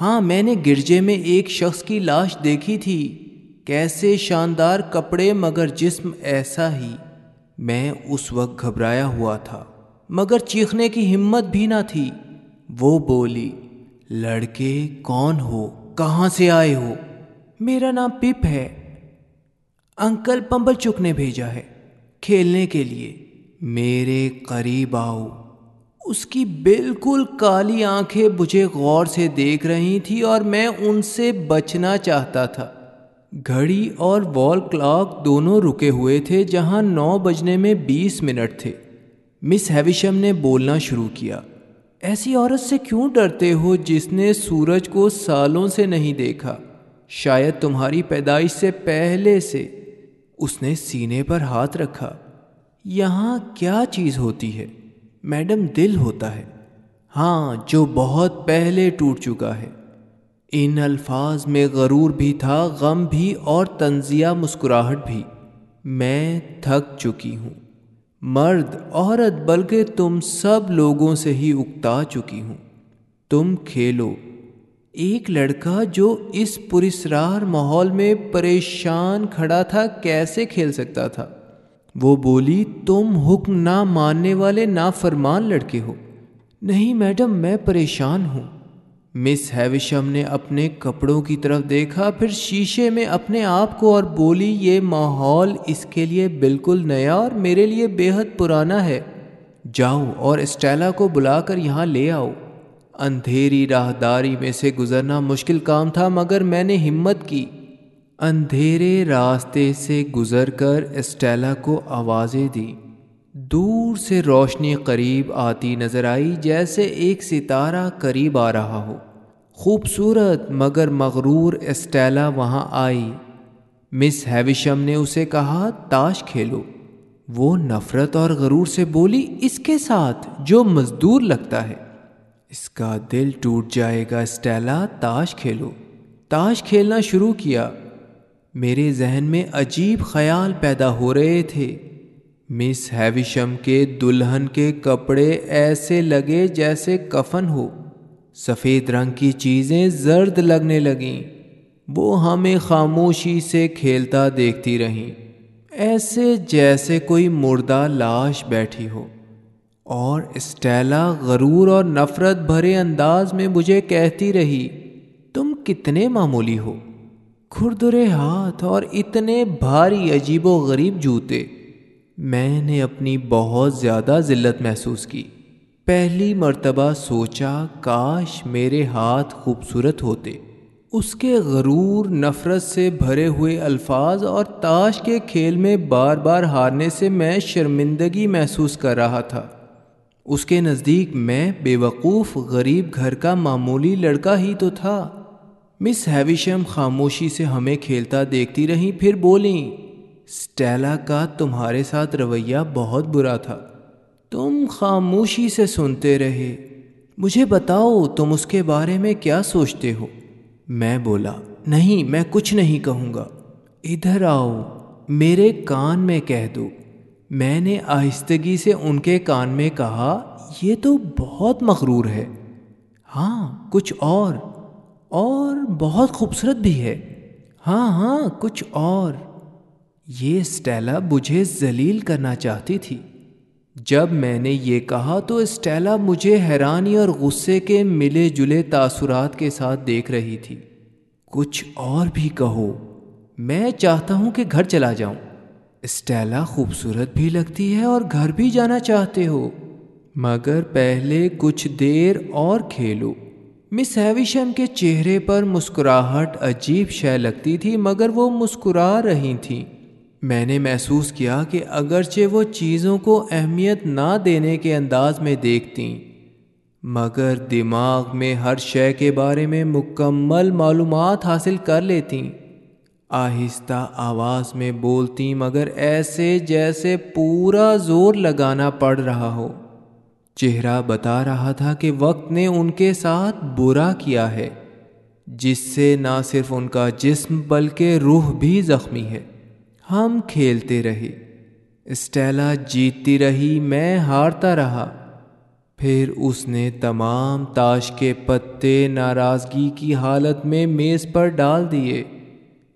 ہاں میں نے گرجے میں ایک شخص کی لاش دیکھی تھی۔ کیسے شاندار کپڑے، مگر جسم ایسا ہی۔ میں اس وقت گھبرایا ہوا تھا، مگر چیخنے کی ہمت بھی نہ تھی۔ وہ بولی، لڑکے، کون ہو؟ کہاں سے آئے ہو؟ میرا نام پپ ہے۔ انکل پمبل چک نے بھیجا ہے کھیلنے کے لیے۔ میرے قریب آؤ۔ اس کی بالکل کالی آنکھیں مجھے غور سے دیکھ رہی تھی اور میں ان سے بچنا چاہتا تھا۔ گھڑی اور وال کلاک دونوں رکے ہوئے تھے جہاں نو بجنے میں بیس منٹ تھے۔ مس ہیویشم نے بولنا شروع کیا۔ ایسی عورت سے کیوں ڈرتے ہو جس نے سورج کو سالوں سے نہیں دیکھا؟ شاید تمہاری پیدائش سے پہلے سے۔ اس نے سینے پر ہاتھ رکھا۔ یہاں کیا چیز ہوتی ہے؟ میڈم دل ہوتا ہے۔ ہاں جو بہت پہلے ٹوٹ چکا ہے۔ ان الفاظ میں غرور بھی تھا، غم بھی اور تنزیہ مسکراہٹ بھی۔ میں تھک چکی ہوں۔ مرد، عورت، بلکہ تم سب لوگوں سے ہی اکتا چکی ہوں۔ تم کھیلو۔ ایک لڑکا جو اس پرسرار ماحول میں پریشان کھڑا تھا، کیسے کھیل سکتا تھا؟ وہ بولی، تم حکم نہ ماننے والے نا فرمان لڑکے ہو۔ نہیں میڈم، میں پریشان ہوں۔ مس ہیوشم نے اپنے کپڑوں کی طرف دیکھا، پھر شیشے میں اپنے آپ کو اور بولی، یہ ماحول اس کے لیے بالکل نیا اور میرے لیے بے حد پرانا ہے۔ جاؤ اور اسٹیلا کو بلا کر یہاں لے آؤ۔ اندھیری راہداری میں سے گزرنا مشکل کام تھا، مگر میں نے ہمت کی۔ اندھیرے راستے سے گزر کر اسٹیلا کو آوازیں دی دور سے روشنی قریب آتی نظر آئی جیسے ایک ستارہ قریب آ رہا ہو۔ خوبصورت مگر مغرور اسٹیلا وہاں آئی۔ مس ہیویشم نے اسے کہا، تاش کھیلو۔ وہ نفرت اور غرور سے بولی، اس کے ساتھ جو مزدور لگتا ہے۔ اس کا دل ٹوٹ جائے گا اسٹیلا، تاش کھیلو۔ تاش کھیلنا شروع کیا۔ میرے ذہن میں عجیب خیال پیدا ہو رہے تھے۔ مس ہیویشم کے دلہن کے کپڑے ایسے لگے جیسے کفن ہو۔ سفید رنگ کی چیزیں زرد لگنے لگیں۔ وہ ہمیں خاموشی سے کھیلتا دیکھتی رہیں۔ ایسے جیسے کوئی مردہ لاش بیٹھی ہو۔ اور اسٹیلا غرور اور نفرت بھرے انداز میں مجھے کہتی رہی، تم کتنے معمولی ہو۔ کھردرے ہاتھ اور اتنے بھاری عجیب و غریب جوتے۔ میں نے اپنی بہت زیادہ ذلت محسوس کی۔ پہلی مرتبہ سوچا، کاش میرے ہاتھ خوبصورت ہوتے۔ اس کے غرور، نفرت سے بھرے ہوئے الفاظ اور تاش کے کھیل میں بار بار ہارنے سے میں شرمندگی محسوس کر رہا تھا۔ اس کے نزدیک میں بے وقوف غریب گھر کا معمولی لڑکا ہی تو تھا۔ مس ہیویشم خاموشی سے ہمیں کھیلتا دیکھتی رہیں، پھر بولیں اسٹیلا کا تمہارے ساتھ رویہ بہت برا تھا۔ تم خاموشی سے سنتے رہے۔ مجھے بتاؤ تم اس کے بارے میں کیا سوچتے ہو؟ میں بولا، نہیں، میں کچھ نہیں کہوں گا۔ ادھر آؤ، میرے کان میں کہہ دو۔ میں نے آہستگی سے ان کے کان میں کہا، یہ تو بہت مغرور ہے۔ ہاں کچھ اور۔ اور بہت خوبصورت بھی ہے۔ ہاں ہاں کچھ اور۔ یہ اسٹیلا مجھے ذلیل کرنا چاہتی تھی۔ جب میں نے یہ کہا تو اسٹیلا مجھے حیرانی اور غصے کے ملے جلے تاثرات کے ساتھ دیکھ رہی تھی۔ کچھ اور بھی کہو۔ میں چاہتا ہوں کہ گھر چلا جاؤں۔ اسٹیلا خوبصورت بھی لگتی ہے اور گھر بھی جانا چاہتے ہو۔ مگر پہلے کچھ دیر اور کھیلو۔ مس ہیویشم کے چہرے پر مسکراہٹ عجیب شے لگتی تھی، مگر وہ مسکرا رہی تھیں۔ میں نے محسوس کیا کہ اگرچہ وہ چیزوں کو اہمیت نہ دینے کے انداز میں دیکھتی مگر دماغ میں ہر شے کے بارے میں مکمل معلومات حاصل کر لیتی آہستہ آواز میں بولتی مگر ایسے جیسے پورا زور لگانا پڑ رہا ہو۔ چہرہ بتا رہا تھا کہ وقت نے ان کے ساتھ برا کیا ہے، جس سے نہ صرف ان کا جسم بلکہ روح بھی زخمی ہے۔ ہم کھیلتے رہے۔ اسٹیلا جیتتی رہی، میں ہارتا رہا۔ پھر اس نے تمام تاش کے پتے ناراضگی کی حالت میں میز پر ڈال دیے۔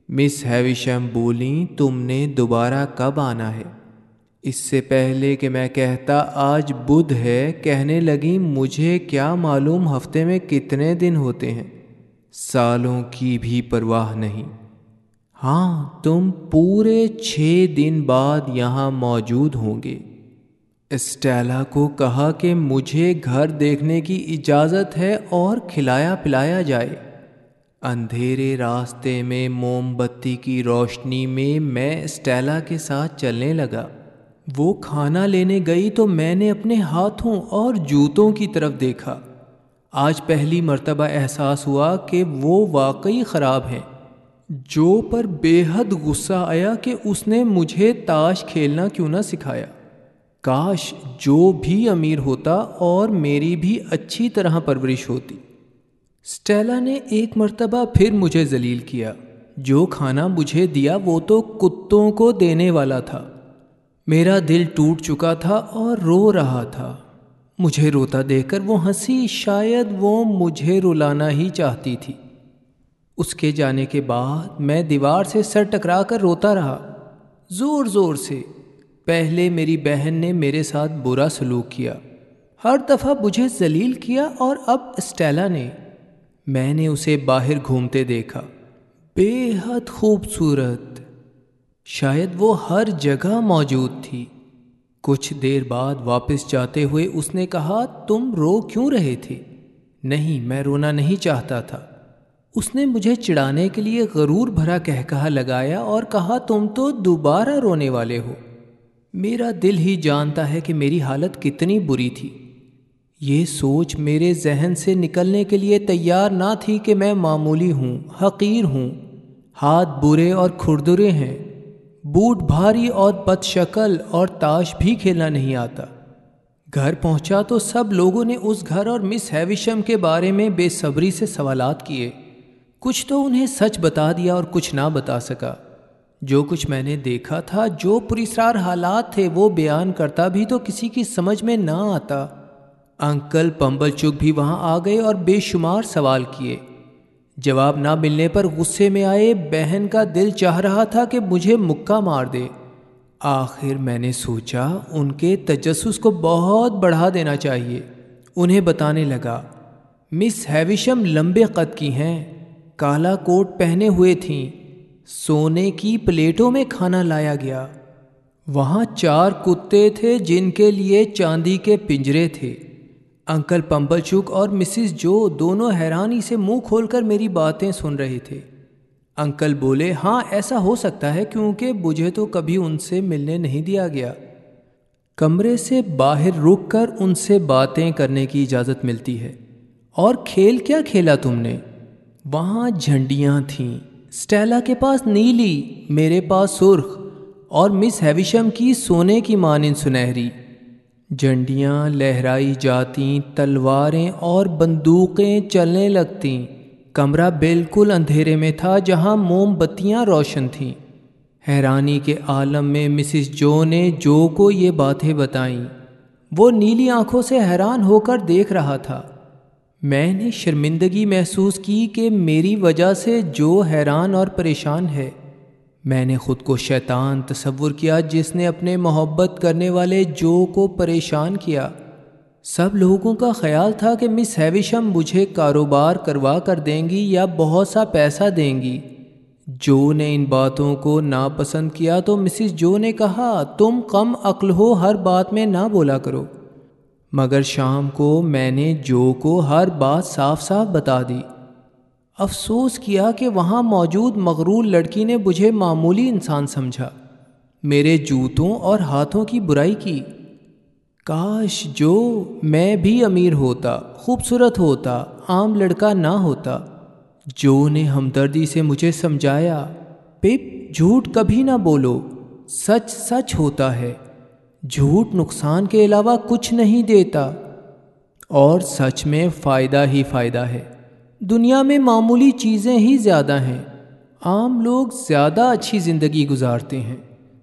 مس ہیویشم بولیں تم نے دوبارہ کب آنا ہے؟ اس سے پہلے کہ میں کہتا، آج بدھ ہے، کہنے لگی، مجھے کیا معلوم ہفتے میں کتنے دن ہوتے ہیں؟ سالوں کی بھی پرواہ نہیں۔ ہاں تم پورے چھ دن بعد یہاں موجود ہوں گے۔ اسٹیلا کو کہا کہ مجھے گھر دیکھنے کی اجازت ہے اور کھلایا پلایا جائے۔ اندھیرے راستے میں موم بتی کی روشنی میں میں اسٹیلا کے ساتھ چلنے لگا۔ وہ کھانا لینے گئی تو میں نے اپنے ہاتھوں اور جوتوں کی طرف دیکھا۔ آج پہلی مرتبہ احساس ہوا کہ وہ واقعی خراب ہیں۔ جو پر بے حد غصہ آیا کہ اس نے مجھے تاش کھیلنا کیوں نہ سکھایا۔ کاش جو بھی امیر ہوتا اور میری بھی اچھی طرح پرورش ہوتی۔ اسٹیلا نے ایک مرتبہ پھر مجھے ذلیل کیا۔ جو کھانا مجھے دیا وہ تو کتوں کو دینے والا تھا۔ میرا دل ٹوٹ چکا تھا اور رو رہا تھا۔ مجھے روتا دیکھ کر وہ ہنسی، شاید وہ مجھے رلانا ہی چاہتی تھی۔ اس کے جانے کے بعد میں دیوار سے سر ٹکرا کر روتا رہا۔ زور زور سے۔ پہلے میری بہن نے میرے ساتھ برا سلوک کیا۔ ہر دفعہ مجھے ذلیل کیا اور اب اسٹیلا نے میں نے اسے باہر گھومتے دیکھا۔ بے حد خوبصورت۔ شاید وہ ہر جگہ موجود تھی۔ کچھ دیر بعد واپس جاتے ہوئے اس نے کہا، تم رو کیوں رہے تھے؟ نہیں، میں رونا نہیں چاہتا تھا۔ اس نے مجھے چڑھانے کے لیے غرور بھرا کہہ کہا لگایا اور کہا، تم تو دوبارہ رونے والے ہو۔ میرا دل ہی جانتا ہے کہ میری حالت کتنی بری تھی۔ یہ سوچ میرے ذہن سے نکلنے کے لیے تیار نہ تھی کہ میں معمولی ہوں، حقیر ہوں۔ ہاتھ برے اور کھردرے ہیں۔ بوٹ بھاری اور بد شکل اور تاش بھی کھیلنا نہیں آتا۔ گھر پہنچا تو سب لوگوں نے اس گھر اور مس ہیویشم کے بارے میں بے صبری سے سوالات کیے۔ کچھ تو انہیں سچ بتا دیا اور کچھ نہ بتا سکا۔ جو کچھ میں نے دیکھا تھا، جو پرسرار حالات تھے، وہ بیان کرتا بھی تو کسی کی سمجھ میں نہ آتا۔ انکل پمبل چک بھی وہاں آ گئے اور بے شمار سوال کیے۔ جواب نہ ملنے پر غصے میں آئے، بہن کا دل چاہ رہا تھا کہ مجھے مکہ مار دے۔ آخر میں نے سوچا، ان کے تجسس کو بہت بڑھا دینا چاہیے۔ انہیں بتانے لگا، مس ہیویشم لمبے قد کی ہیں۔ کالا کوٹ پہنے ہوئے تھیں۔ سونے کی پلیٹوں میں کھانا لایا گیا۔ وہاں چار کتے تھے جن کے لیے چاندی کے پنجرے تھے۔ انکل پمبل چک اور مسز جو دونوں حیرانی سے منہ کھول کر میری باتیں سن رہے تھے۔ انکل بولے ہاں ایسا ہو سکتا ہے کیونکہ مجھے تو کبھی ان سے ملنے نہیں دیا گیا۔ کمرے سے باہر رک کر ان سے باتیں کرنے کی اجازت ملتی ہے۔ اور کھیل کیا کھیلا تم نے؟ وہاں جھنڈیاں تھیں۔ اسٹیلا کے پاس نیلی، میرے پاس سرخ اور مس ہیویشم کی سونے کی مانند سنہری۔ جھنڈیاں لہرائی جاتیں، تلواریں اور بندوقیں چلنے لگتیں۔ کمرہ بالکل اندھیرے میں تھا جہاں موم بتیاں روشن تھیں۔ حیرانی کے عالم میں مسز جو نے جو کو یہ باتیں بتائیں۔ وہ نیلی آنکھوں سے حیران ہو کر دیکھ رہا تھا۔ میں نے شرمندگی محسوس کی کہ میری وجہ سے جو حیران اور پریشان ہے۔ میں نے خود کو شیطان تصور کیا جس نے اپنے محبت کرنے والے جو کو پریشان کیا۔ سب لوگوں کا خیال تھا کہ مس ہیویشم مجھے کاروبار کروا کر دیں گی یا بہت سا پیسہ دیں گی۔ جو نے ان باتوں کو ناپسند کیا تو مسز جو نے کہا، تم کم عقل ہو، ہر بات میں نہ بولا کرو۔ مگر شام کو میں نے جو کو ہر بات صاف صاف بتا دی۔ افسوس کیا کہ وہاں موجود مغرور لڑکی نے مجھے معمولی انسان سمجھا۔ میرے جوتوں اور ہاتھوں کی برائی کی۔ کاش جو میں بھی امیر ہوتا، خوبصورت ہوتا، عام لڑکا نہ ہوتا۔ جو نے ہمدردی سے مجھے سمجھایا، پپ جھوٹ کبھی نہ بولو۔ سچ سچ ہوتا ہے۔ جھوٹ نقصان کے علاوہ کچھ نہیں دیتا۔ اور سچ میں فائدہ ہی فائدہ ہے۔ دنیا میں معمولی چیزیں ہی زیادہ ہیں۔ عام لوگ زیادہ اچھی زندگی گزارتے ہیں۔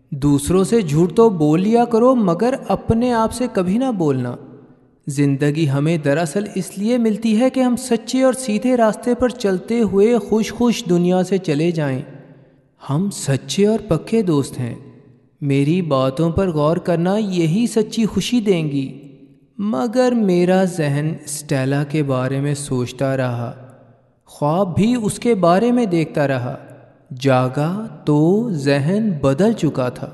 دوسروں سے جھوٹ تو بول لیا کرو، مگر اپنے آپ سے کبھی نہ بولنا۔ زندگی ہمیں دراصل اس لیے ملتی ہے کہ ہم سچے اور سیدھے راستے پر چلتے ہوئے خوش خوش دنیا سے چلے جائیں۔ ہم سچے اور پکے دوست ہیں۔ میری باتوں پر غور کرنا یہی سچی خوشی دیں گی۔ مگر میرا ذہن اسٹیلا کے بارے میں سوچتا رہا۔ خواب بھی اس کے بارے میں دیکھتا رہا۔ جاگا تو ذہن بدل چکا تھا۔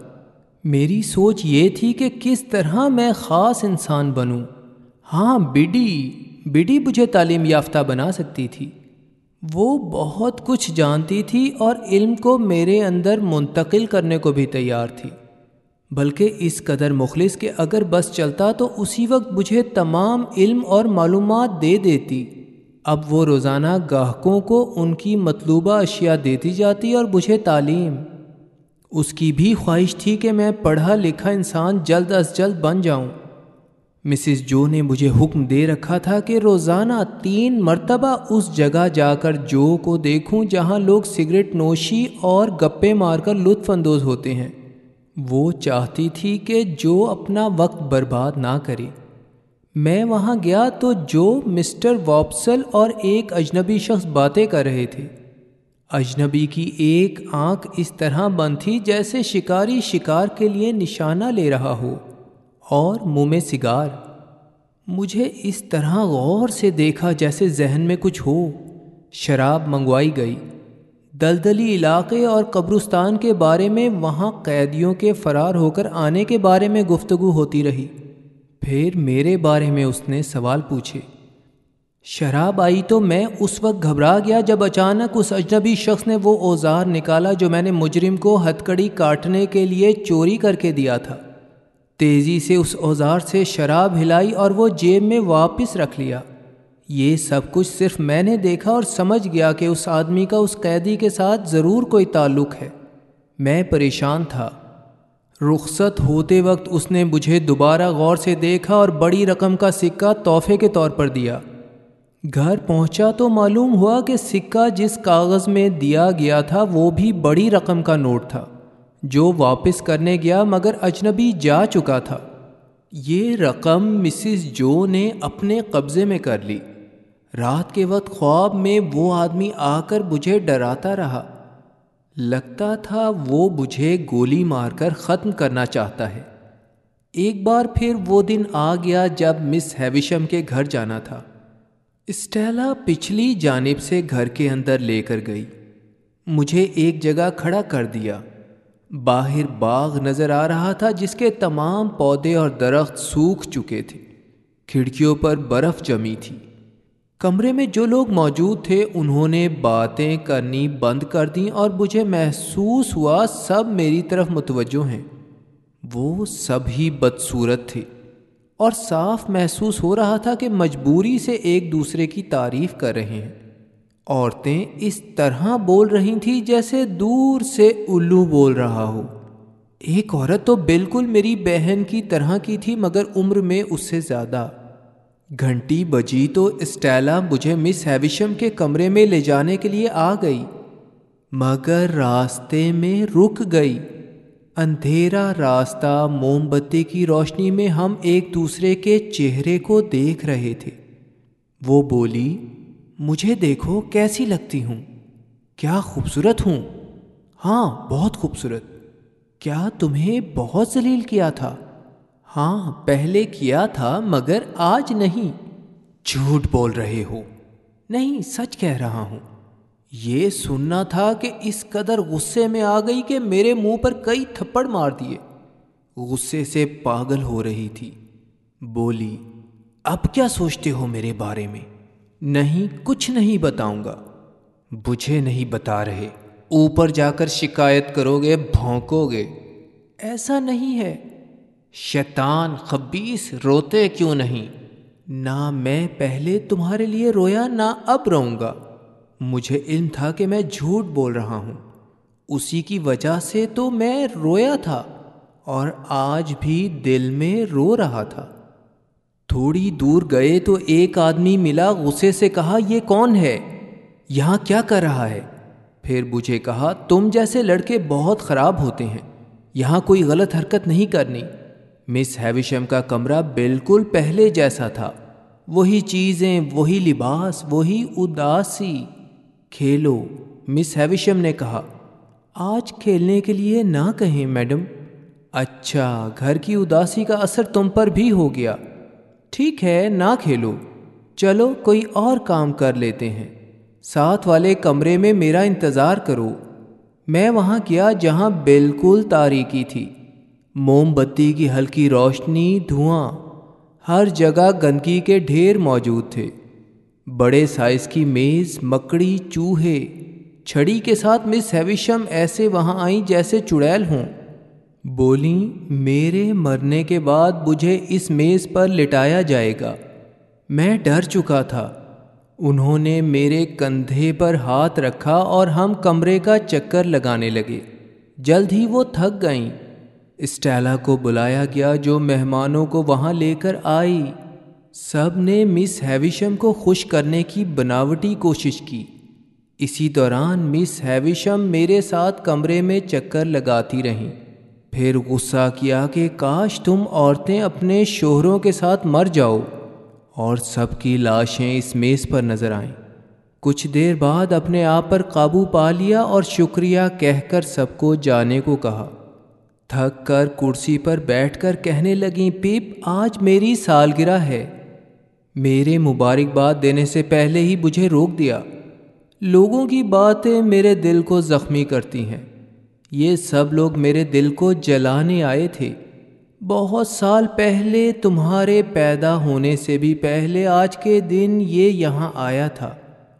میری سوچ یہ تھی کہ کس طرح میں خاص انسان بنوں۔ ہاں بڈی بڈی مجھے تعلیم یافتہ بنا سکتی تھی۔ وہ بہت کچھ جانتی تھی اور علم کو میرے اندر منتقل کرنے کو بھی تیار تھی۔ بلکہ اس قدر مخلص کہ اگر بس چلتا تو اسی وقت مجھے تمام علم اور معلومات دے دیتی۔ اب وہ روزانہ گاہکوں کو ان کی مطلوبہ اشیاء دیتی جاتی اور مجھے تعلیم۔ اس کی بھی خواہش تھی کہ میں پڑھا لکھا انسان جلد از جلد بن جاؤں۔ مسز جو نے مجھے حکم دے رکھا تھا کہ روزانہ تین مرتبہ اس جگہ جا کر جو کو دیکھوں جہاں لوگ سگریٹ نوشی اور گپے مار کر لطف اندوز ہوتے ہیں۔ وہ چاہتی تھی کہ جو اپنا وقت برباد نہ کرے۔ میں وہاں گیا تو جو مسٹر واپسل اور ایک اجنبی شخص باتیں کر رہے تھے۔ اجنبی کی ایک آنکھ اس طرح بند تھی جیسے شکاری شکار کے لیے نشانہ لے رہا ہو۔ اور منہ میں سگار۔ مجھے اس طرح غور سے دیکھا جیسے ذہن میں کچھ ہو۔ شراب منگوائی گئی۔ دلدلی علاقے اور قبرستان کے بارے میں وہاں قیدیوں کے فرار ہو کر آنے کے بارے میں گفتگو ہوتی رہی۔ پھر میرے بارے میں اس نے سوال پوچھے۔ شراب آئی تو میں اس وقت گھبرا گیا جب اچانک اس اجنبی شخص نے وہ اوزار نکالا جو میں نے مجرم کو ہتکڑی کاٹنے کے لیے چوری کر کے دیا تھا۔ تیزی سے اس اوزار سے شراب ہلائی اور وہ جیب میں واپس رکھ لیا۔ یہ سب کچھ صرف میں نے دیکھا اور سمجھ گیا کہ اس آدمی کا اس قیدی کے ساتھ ضرور کوئی تعلق ہے۔ میں پریشان تھا۔ رخصت ہوتے وقت اس نے مجھے دوبارہ غور سے دیکھا اور بڑی رقم کا سکہ تحفے کے طور پر دیا۔ گھر پہنچا تو معلوم ہوا کہ سکہ جس کاغذ میں دیا گیا تھا وہ بھی بڑی رقم کا نوٹ تھا۔ جو واپس کرنے گیا مگر اجنبی جا چکا تھا۔ یہ رقم مسز جو نے اپنے قبضے میں کر لی۔ رات کے وقت خواب میں وہ آدمی آ کر مجھے ڈراتا رہا۔ لگتا تھا وہ مجھے گولی مار کر ختم کرنا چاہتا ہے۔ ایک بار پھر وہ دن آ گیا جب مس ہیویشم کے گھر جانا تھا۔ اسٹیلا پچھلی جانب سے گھر کے اندر لے کر گئی۔ مجھے ایک جگہ کھڑا کر دیا۔ باہر باغ نظر آ رہا تھا جس کے تمام پودے اور درخت سوکھ چکے تھے۔ کھڑکیوں پر برف جمی تھی۔ کمرے میں جو لوگ موجود تھے، انہوں نے باتیں کرنی بند کر دیں اور مجھے محسوس ہوا، سب میری طرف متوجہ ہیں۔ وہ سب ہی بدصورت تھے۔ اور صاف محسوس ہو رہا تھا کہ مجبوری سے ایک دوسرے کی تعریف کر رہے ہیں۔ عورتیں اس طرح بول رہی تھیں جیسے دور سے الو بول رہا ہو۔ ایک عورت تو بالکل میری بہن کی طرح کی تھی، مگر عمر میں اس سے زیادہ۔ گھنٹی بجی تو اسٹیلا مجھے مس ہیویشم کے کمرے میں لے جانے کے لیے آ گئی، مگر راستے میں رک گئی۔ اندھیرا راستہ موم بتی کی روشنی میں ہم ایک دوسرے کے چہرے کو دیکھ رہے تھے۔ وہ بولی مجھے دیکھو کیسی لگتی ہوں۔ کیا خوبصورت ہوں۔ ہاں بہت خوبصورت۔ کیا تمہیں بہت ذلیل کیا تھا؟ ہاں پہلے کیا تھا، مگر آج نہیں۔ جھوٹ بول رہے ہو۔ نہیں، سچ کہہ رہا ہوں۔ یہ سننا تھا کہ اس قدر غصے میں آ گئی کہ میرے منہ پر کئی تھپڑ مار دیے۔ غصے سے پاگل ہو رہی تھی۔ بولی، اب کیا سوچتے ہو میرے بارے میں؟ نہیں، کچھ نہیں بتاؤں گا۔ بجھے نہیں بتا رہے۔ اوپر جا کر شکایت کرو گے، بھونکو گے۔ ایسا نہیں ہے۔ شیطان خبیس روتے کیوں نہیں؟ نہ میں پہلے تمہارے لیے رویا، نہ اب رہوں گا۔ مجھے علم تھا کہ میں جھوٹ بول رہا ہوں۔ اسی کی وجہ سے تو میں رویا تھا اور آج بھی دل میں رو رہا تھا۔ تھوڑی دور گئے تو ایک آدمی ملا غصے سے کہا، یہ کون ہے؟ یہاں کیا کر رہا ہے؟ پھر مجھے کہا، تم جیسے لڑکے بہت خراب ہوتے ہیں، یہاں کوئی غلط حرکت نہیں کرنی۔ مس ہیویشم کا کمرہ بالکل پہلے جیسا تھا۔ وہی چیزیں، وہی لباس، وہی اداسی۔ کھیلو، مس ہیویشم نے کہا، آج کھیلنے کے لیے نہ کہیں میڈم۔ اچھا گھر کی اداسی کا اثر تم پر بھی ہو گیا۔ ٹھیک ہے، نہ کھیلو۔ چلو، کوئی اور کام کر لیتے ہیں۔ ساتھ والے کمرے میں میرا انتظار کرو۔ میں وہاں کیا جہاں بالکل تاریکی تھی۔ موم بتی کی ہلکی روشنی، دھواں۔ ہر جگہ گندگی کے ڈھیر موجود تھے۔ بڑے سائز کی میز، مکڑی، چوہے۔ چھڑی کے ساتھ مس ہیویشم ایسے وہاں آئیں جیسے چڑیل ہوں۔ بولیں، میرے مرنے کے بعد مجھے اس میز پر لٹایا جائے گا۔ میں ڈر چکا تھا۔ انہوں نے میرے کندھے پر ہاتھ رکھا اور ہم کمرے کا چکر لگانے لگے۔ جلد ہی وہ تھک گئیں۔ اسٹیلا کو بلایا گیا جو مہمانوں کو وہاں لے کر آئی۔ سب نے مس ہیویشم کو خوش کرنے کی بناوٹی کوشش کی۔ اسی دوران مس ہیویشم میرے ساتھ کمرے میں چکر لگاتی رہیں۔ پھر غصہ کیا کہ کاش تم عورتیں اپنے شوہروں کے ساتھ مر جاؤ۔ اور سب کی لاشیں اس میز پر نظر آئیں۔ کچھ دیر بعد اپنے آپ پر قابو پا لیا اور شکریہ کہہ کر سب کو جانے کو کہا۔ تھک کر کرسی پر بیٹھ کر کہنے لگیں، پیپ، آج میری سالگرہ ہے۔ میرے مبارکباد دینے سے پہلے ہی مجھے روک دیا۔ لوگوں کی باتیں میرے دل کو زخمی کرتی ہیں۔ یہ سب لوگ میرے دل کو جلانے آئے تھے۔ بہت سال پہلے تمہارے پیدا ہونے سے بھی پہلے آج کے دن یہ یہاں آیا تھا۔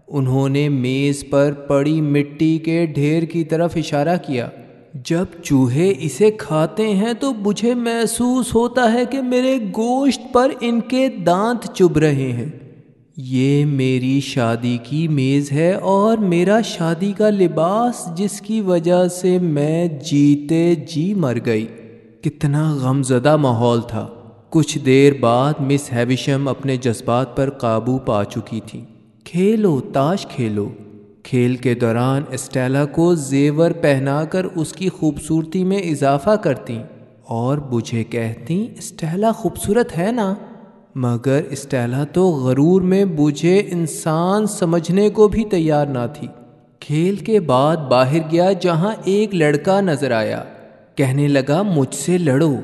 انہوں نے میز پر پڑی مٹی کے ڈھیر کی طرف اشارہ کیا۔ جب چوہے اسے کھاتے ہیں تو مجھے محسوس ہوتا ہے کہ میرے گوشت پر ان کے دانت چبھ رہے ہیں۔ یہ میری شادی کی میز ہے اور میرا شادی کا لباس جس کی وجہ سے میں جیتے جی مر گئی۔ کتنا غمزدہ ماحول تھا۔ کچھ دیر بعد مس ہیویشم اپنے جذبات پر قابو پا چکی تھی۔ کھیلو، تاش کھیلو۔ کھیل کے دوران اسٹیلا کو زیور پہنا کر اس کی خوبصورتی میں اضافہ کرتی۔ اور مجھے کہتی، اسٹیلا خوبصورت ہے نا؟ مگر اسٹیلا تو غرور میں بجھے انسان سمجھنے کو بھی تیار نہ تھی۔ کھیل کے بعد باہر گیا جہاں ایک لڑکا نظر آیا۔ کہنے لگا، مجھ سے لڑو۔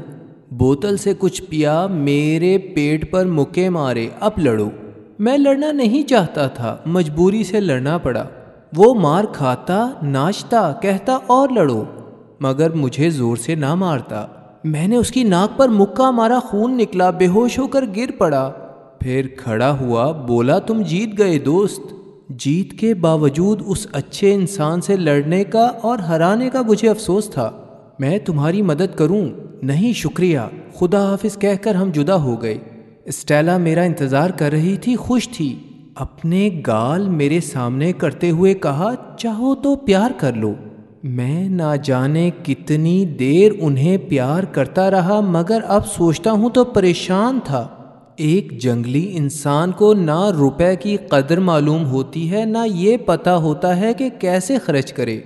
بوتل سے کچھ پیا، میرے پیٹ پر مکے مارے، اب لڑو۔ میں لڑنا نہیں چاہتا تھا، مجبوری سے لڑنا پڑا۔ وہ مار کھاتا ناچتا کہتا اور لڑو۔ مگر مجھے زور سے نہ مارتا۔ میں نے اس کی ناک پر مکہ مارا خون نکلا، بے ہوش ہو کر گر پڑا۔ پھر کھڑا ہوا بولا، تم جیت گئے دوست۔ جیت کے باوجود اس اچھے انسان سے لڑنے کا اور ہرانے کا مجھے افسوس تھا۔ میں تمہاری مدد کروں۔ نہیں، شکریہ۔ خدا حافظ کہہ کر ہم جدا ہو گئے۔ اسٹیلا میرا انتظار کر رہی تھی، خوش تھی۔ اپنے گال میرے سامنے کرتے ہوئے کہا، چاہو تو پیار کر لو۔ میں نہ جانے کتنی دیر انہیں پیار کرتا رہا، مگر اب سوچتا ہوں تو پریشان تھا۔ ایک جنگلی انسان کو نہ روپے کی قدر معلوم ہوتی ہے، نہ یہ پتہ ہوتا ہے کہ کیسے خرچ کرے۔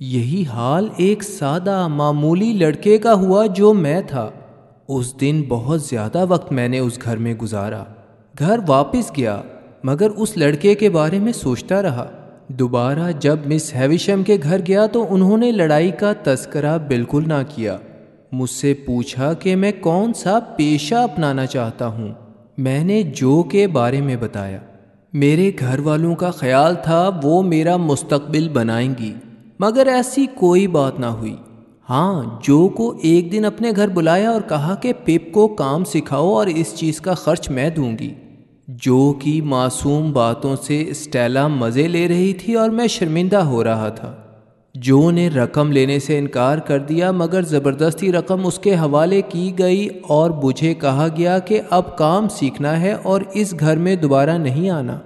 یہی حال ایک سادہ معمولی لڑکے کا ہوا جو میں تھا۔ اس دن بہت زیادہ وقت میں نے اس گھر میں گزارا۔ گھر واپس گیا، مگر اس لڑکے کے بارے میں سوچتا رہا۔ دوبارہ جب مس ہیویشم کے گھر گیا تو انہوں نے لڑائی کا تذکرہ بالکل نہ کیا۔ مجھ سے پوچھا کہ میں کون سا پیشہ اپنانا چاہتا ہوں۔ میں نے جو کے بارے میں بتایا۔ میرے گھر والوں کا خیال تھا وہ میرا مستقبل بنائیں گی، مگر ایسی کوئی بات نہ ہوئی۔ ہاں جو کو ایک دن اپنے گھر بلایا اور کہا کہ پپ کو کام سکھاؤ اور اس چیز کا خرچ میں دوں گی۔ جو کی معصوم باتوں سے اسٹیلا مزے لے رہی تھی اور میں شرمندہ ہو رہا تھا۔ جو نے رقم لینے سے انکار کر دیا، مگر زبردستی رقم اس کے حوالے کی گئی اور مجھے کہا گیا کہ اب کام سیکھنا ہے اور اس گھر میں دوبارہ نہیں آنا۔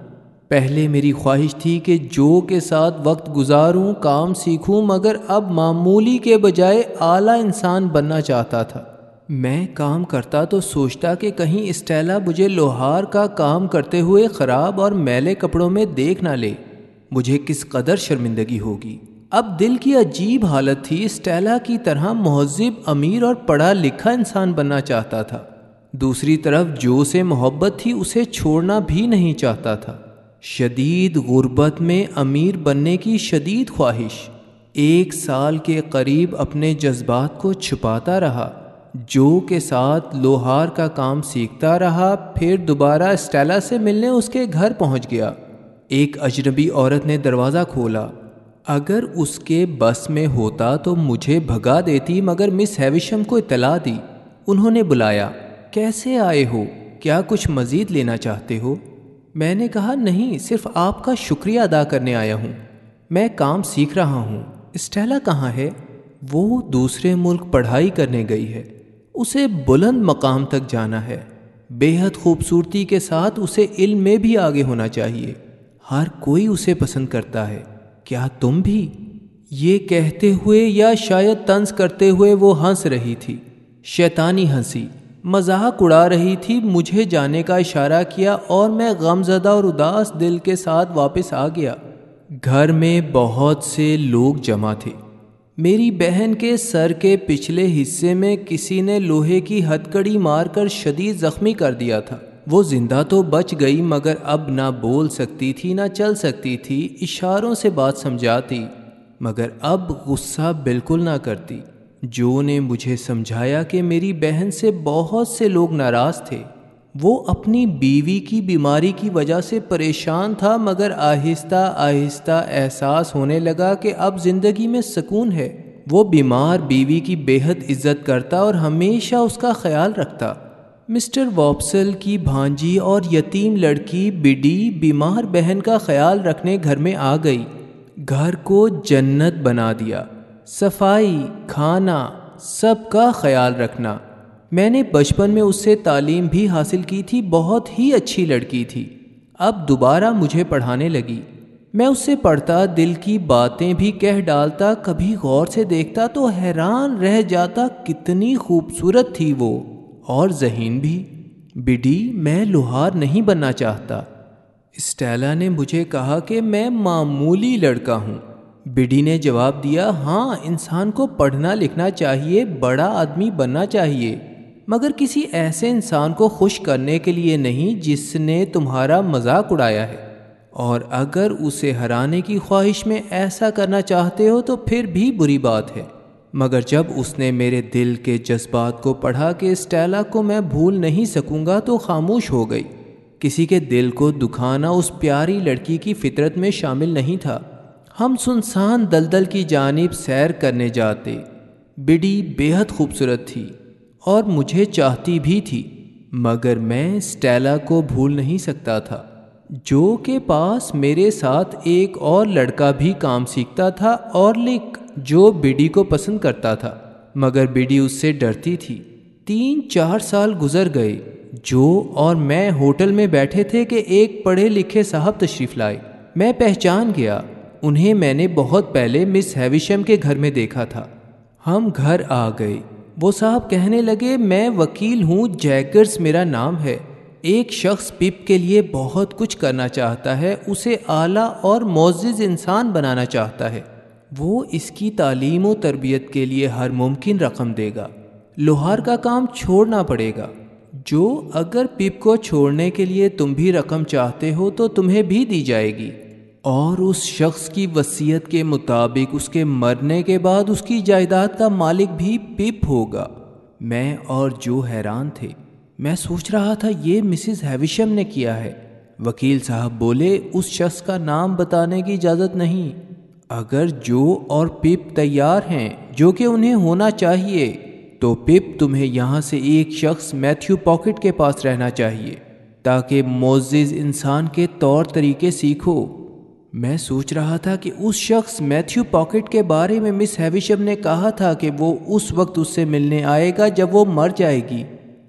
پہلے میری خواہش تھی کہ جو کے ساتھ وقت گزاروں، کام سیکھوں، مگر اب معمولی کے بجائے اعلیٰ انسان بننا چاہتا تھا۔ میں کام کرتا تو سوچتا کہ کہیں اسٹیلا مجھے لوہار کا کام کرتے ہوئے خراب اور میلے کپڑوں میں دیکھ نہ لے۔ مجھے کس قدر شرمندگی ہوگی۔ اب دل کی عجیب حالت تھی، اسٹیلا کی طرح مہذب، امیر اور پڑھا لکھا انسان بننا چاہتا تھا۔ دوسری طرف جو سے محبت تھی، اسے چھوڑنا بھی نہیں چاہتا تھا۔ شدید غربت میں امیر بننے کی شدید خواہش۔ ایک سال کے قریب اپنے جذبات کو چھپاتا رہا۔ جو کے ساتھ لوہار کا کام سیکھتا رہا، پھر دوبارہ اسٹیلا سے ملنے اس کے گھر پہنچ گیا۔ ایک اجنبی عورت نے دروازہ کھولا۔ اگر اس کے بس میں ہوتا تو مجھے بھگا دیتی، مگر مس ہیویشم کو اطلاع دی۔ انہوں نے بلایا، کیسے آئے ہو؟ کیا کچھ مزید لینا چاہتے ہو؟ میں نے کہا، نہیں، صرف آپ کا شکریہ ادا کرنے آیا ہوں۔ میں کام سیکھ رہا ہوں۔ اسٹیلا کہاں ہے؟ وہ دوسرے ملک پڑھائی کرنے گئی ہے۔ اسے بلند مقام تک جانا ہے۔ بے حد خوبصورتی کے ساتھ اسے علم میں بھی آگے ہونا چاہیے۔ ہر کوئی اسے پسند کرتا ہے۔ کیا تم بھی یہ کہتے ہوئے یا شاید طنز کرتے ہوئے وہ ہنس رہی تھی؟ شیطانی ہنسی۔ مذاق اڑا رہی تھی۔ مجھے جانے کا اشارہ کیا اور میں غم زدہ اور اداس دل کے ساتھ واپس آ گیا۔ گھر میں بہت سے لوگ جمع تھے۔ میری بہن کے سر کے پچھلے حصے میں کسی نے لوہے کی ہتکڑی مار کر شدید زخمی کر دیا تھا۔ وہ زندہ تو بچ گئی مگر اب نہ بول سکتی تھی نہ چل سکتی تھی، اشاروں سے بات سمجھاتی۔ مگر اب غصہ بالکل نہ کرتی۔ جو نے مجھے سمجھایا کہ میری بہن سے بہت سے لوگ ناراض تھے۔ وہ اپنی بیوی کی بیماری کی وجہ سے پریشان تھا، مگر آہستہ آہستہ احساس ہونے لگا کہ اب زندگی میں سکون ہے۔ وہ بیمار بیوی کی بے حد عزت کرتا اور ہمیشہ اس کا خیال رکھتا۔ مسٹر واپسل کی بھانجی اور یتیم لڑکی بڈی بیمار بہن کا خیال رکھنے گھر میں آ گئی۔ گھر کو جنت بنا دیا۔ صفائی، کھانا، سب کا خیال رکھنا۔ میں نے بچپن میں اس سے تعلیم بھی حاصل کی تھی، بہت ہی اچھی لڑکی تھی۔ اب دوبارہ مجھے پڑھانے لگی۔ میں اس سے پڑھتا، دل کی باتیں بھی کہہ ڈالتا، کبھی غور سے دیکھتا تو حیران رہ جاتا کتنی خوبصورت تھی وہ۔ اور ذہین بھی۔ بڈی میں لوہار نہیں بننا چاہتا۔ اسٹیلا نے مجھے کہا کہ میں معمولی لڑکا ہوں۔ بڈی نے جواب دیا ہاں انسان کو پڑھنا لکھنا چاہیے، بڑا آدمی بننا چاہیے۔ مگر کسی ایسے انسان کو خوش کرنے کے لیے نہیں جس نے تمہارا مذاق اڑایا ہے۔ اور اگر اسے ہرانے کی خواہش میں ایسا کرنا چاہتے ہو تو پھر بھی بری بات ہے۔ مگر جب اس نے میرے دل کے جذبات کو پڑھا کہ اسٹیلا کو میں بھول نہیں سکوں گا تو خاموش ہو گئی۔ کسی کے دل کو دکھانا اس پیاری لڑکی کی فطرت میں شامل نہیں تھا۔ ہم سنسان دلدل کی جانب سیر کرنے جاتے۔ بڈی بے حد خوبصورت تھی۔ اور مجھے چاہتی بھی تھی، مگر میں اسٹیلا کو بھول نہیں سکتا تھا، جو کے پاس میرے ساتھ ایک اور لڑکا بھی کام سیکھتا تھا اور لکھ جو بیڈی کو پسند کرتا تھا۔ مگر بیڈی اس سے ڈرتی تھی۔ تین چار سال گزر گئے، جو اور میں ہوٹل میں بیٹھے تھے کہ ایک پڑھے لکھے صاحب تشریف لائے۔ میں پہچان گیا، انہیں میں نے بہت پہلے مس ہیویشم کے گھر میں دیکھا تھا۔ ہم گھر آ گئے۔ وہ صاحب کہنے لگے، میں وکیل ہوں، جیکرز میرا نام ہے۔ ایک شخص پپ کے لیے بہت کچھ کرنا چاہتا ہے، اسے اعلیٰ اور معزز انسان بنانا چاہتا ہے۔ وہ اس کی تعلیم و تربیت کے لیے ہر ممکن رقم دے گا۔ لوہار کا کام چھوڑنا پڑے گا۔ جو اگر پپ کو چھوڑنے کے لیے تم بھی رقم چاہتے ہو تو تمہیں بھی دی جائے گی۔ اور اس شخص کی وصیت کے مطابق اس کے مرنے کے بعد اس کی جائیداد کا مالک بھی پپ ہوگا۔ میں اور جو حیران تھے۔ میں سوچ رہا تھا یہ مسز ہیویشم نے کیا ہے۔ وکیل صاحب بولے، اس شخص کا نام بتانے کی اجازت نہیں۔ اگر جو اور پپ تیار ہیں، جو کہ انہیں ہونا چاہیے، تو پپ تمہیں یہاں سے ایک شخص میتھیو پاکٹ کے پاس رہنا چاہیے، تاکہ معزز انسان کے طور طریقے سیکھو۔ میں سوچ رہا تھا کہ اس شخص میتھیو پاکٹ کے بارے میں مس ہیویشم نے کہا تھا کہ وہ اس وقت اس سے ملنے آئے گا جب وہ مر جائے گی۔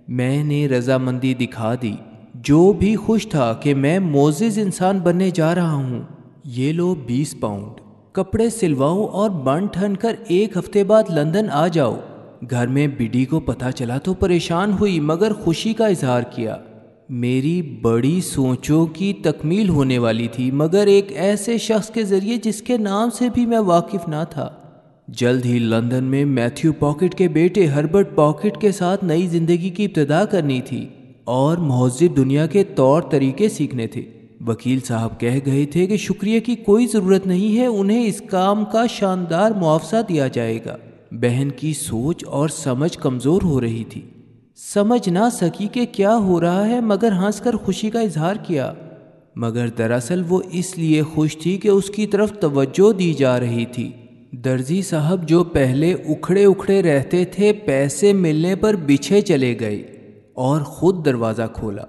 میں نے رضامندی دکھا دی۔ جو بھی خوش تھا کہ میں معزز انسان بننے جا رہا ہوں، یہ لو بیس پاؤنڈ۔ کپڑے سلواؤ اور بن ٹھن کر ایک ہفتے بعد لندن آ جاؤ۔ گھر میں بڈی کو پتا چلا تو پریشان ہوئی، مگر خوشی کا اظہار کیا۔ میری بڑی سوچوں کی تکمیل ہونے والی تھی، مگر ایک ایسے شخص کے ذریعے جس کے نام سے بھی میں واقف نہ تھا۔ جلد ہی لندن میں میتھیو پاکٹ کے بیٹے ہربرٹ پاکٹ کے ساتھ نئی زندگی کی ابتدا کرنی تھی اور مہذب دنیا کے طور طریقے سیکھنے تھے۔ وکیل صاحب کہہ گئے تھے کہ شکریہ کی کوئی ضرورت نہیں ہے، انہیں اس کام کا شاندار معاوضہ دیا جائے گا۔ بہن کی سوچ اور سمجھ کمزور ہو رہی تھی۔ سمجھ نہ سکی کہ کیا ہو رہا ہے، مگر ہنس کر خوشی کا اظہار کیا۔ مگر دراصل وہ اس لیے خوش تھی کہ اس کی طرف توجہ دی جا رہی تھی۔ درزی صاحب جو پہلے اکھڑے اکھڑے رہتے تھے، پیسے ملنے پر بچھے چلے گئے اور خود دروازہ کھولا۔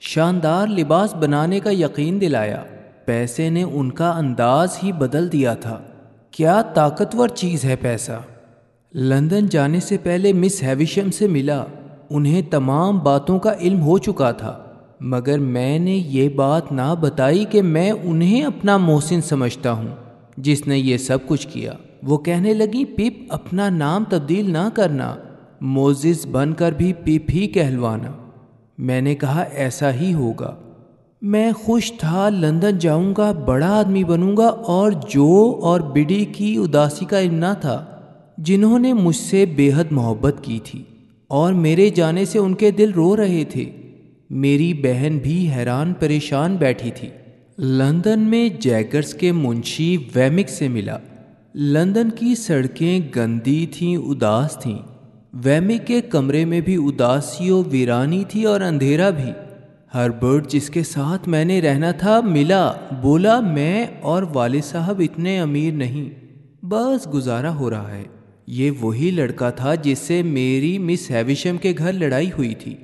شاندار لباس بنانے کا یقین دلایا۔ پیسے نے ان کا انداز ہی بدل دیا تھا۔ کیا طاقتور چیز ہے پیسہ؟ لندن جانے سے پہلے مس ہیویشم سے ملا۔ انہیں تمام باتوں کا علم ہو چکا تھا، مگر میں نے یہ بات نہ بتائی کہ میں انہیں اپنا محسن سمجھتا ہوں۔ جس نے یہ سب کچھ کیا، وہ کہنے لگی پپ اپنا نام تبدیل نہ کرنا، موزز بن کر بھی پپ ہی کہلوانا۔ میں نے کہا، ایسا ہی ہوگا۔ میں خوش تھا، لندن جاؤں گا، بڑا آدمی بنوں گا، اور جو اور بڈی کی اداسی کا امنا تھا، جنہوں نے مجھ سے بے حد محبت کی تھی۔ اور میرے جانے سے ان کے دل رو رہے تھے۔ میری بہن بھی حیران پریشان بیٹھی تھی۔ لندن میں جیگرز کے منشی ویمک سے ملا۔ لندن کی سڑکیں گندی تھیں، اداس تھیں۔ ویمی کے کمرے میں بھی اداسی و ویرانی تھی اور اندھیرا بھی۔ ہر برڈ جس کے ساتھ میں نے رہنا تھا، ملا، بولا، میں اور والد صاحب اتنے امیر نہیں۔ بس گزارا ہو رہا ہے۔ یہ وہی لڑکا تھا جس سے میری مس ہیویشم کے گھر لڑائی ہوئی تھی۔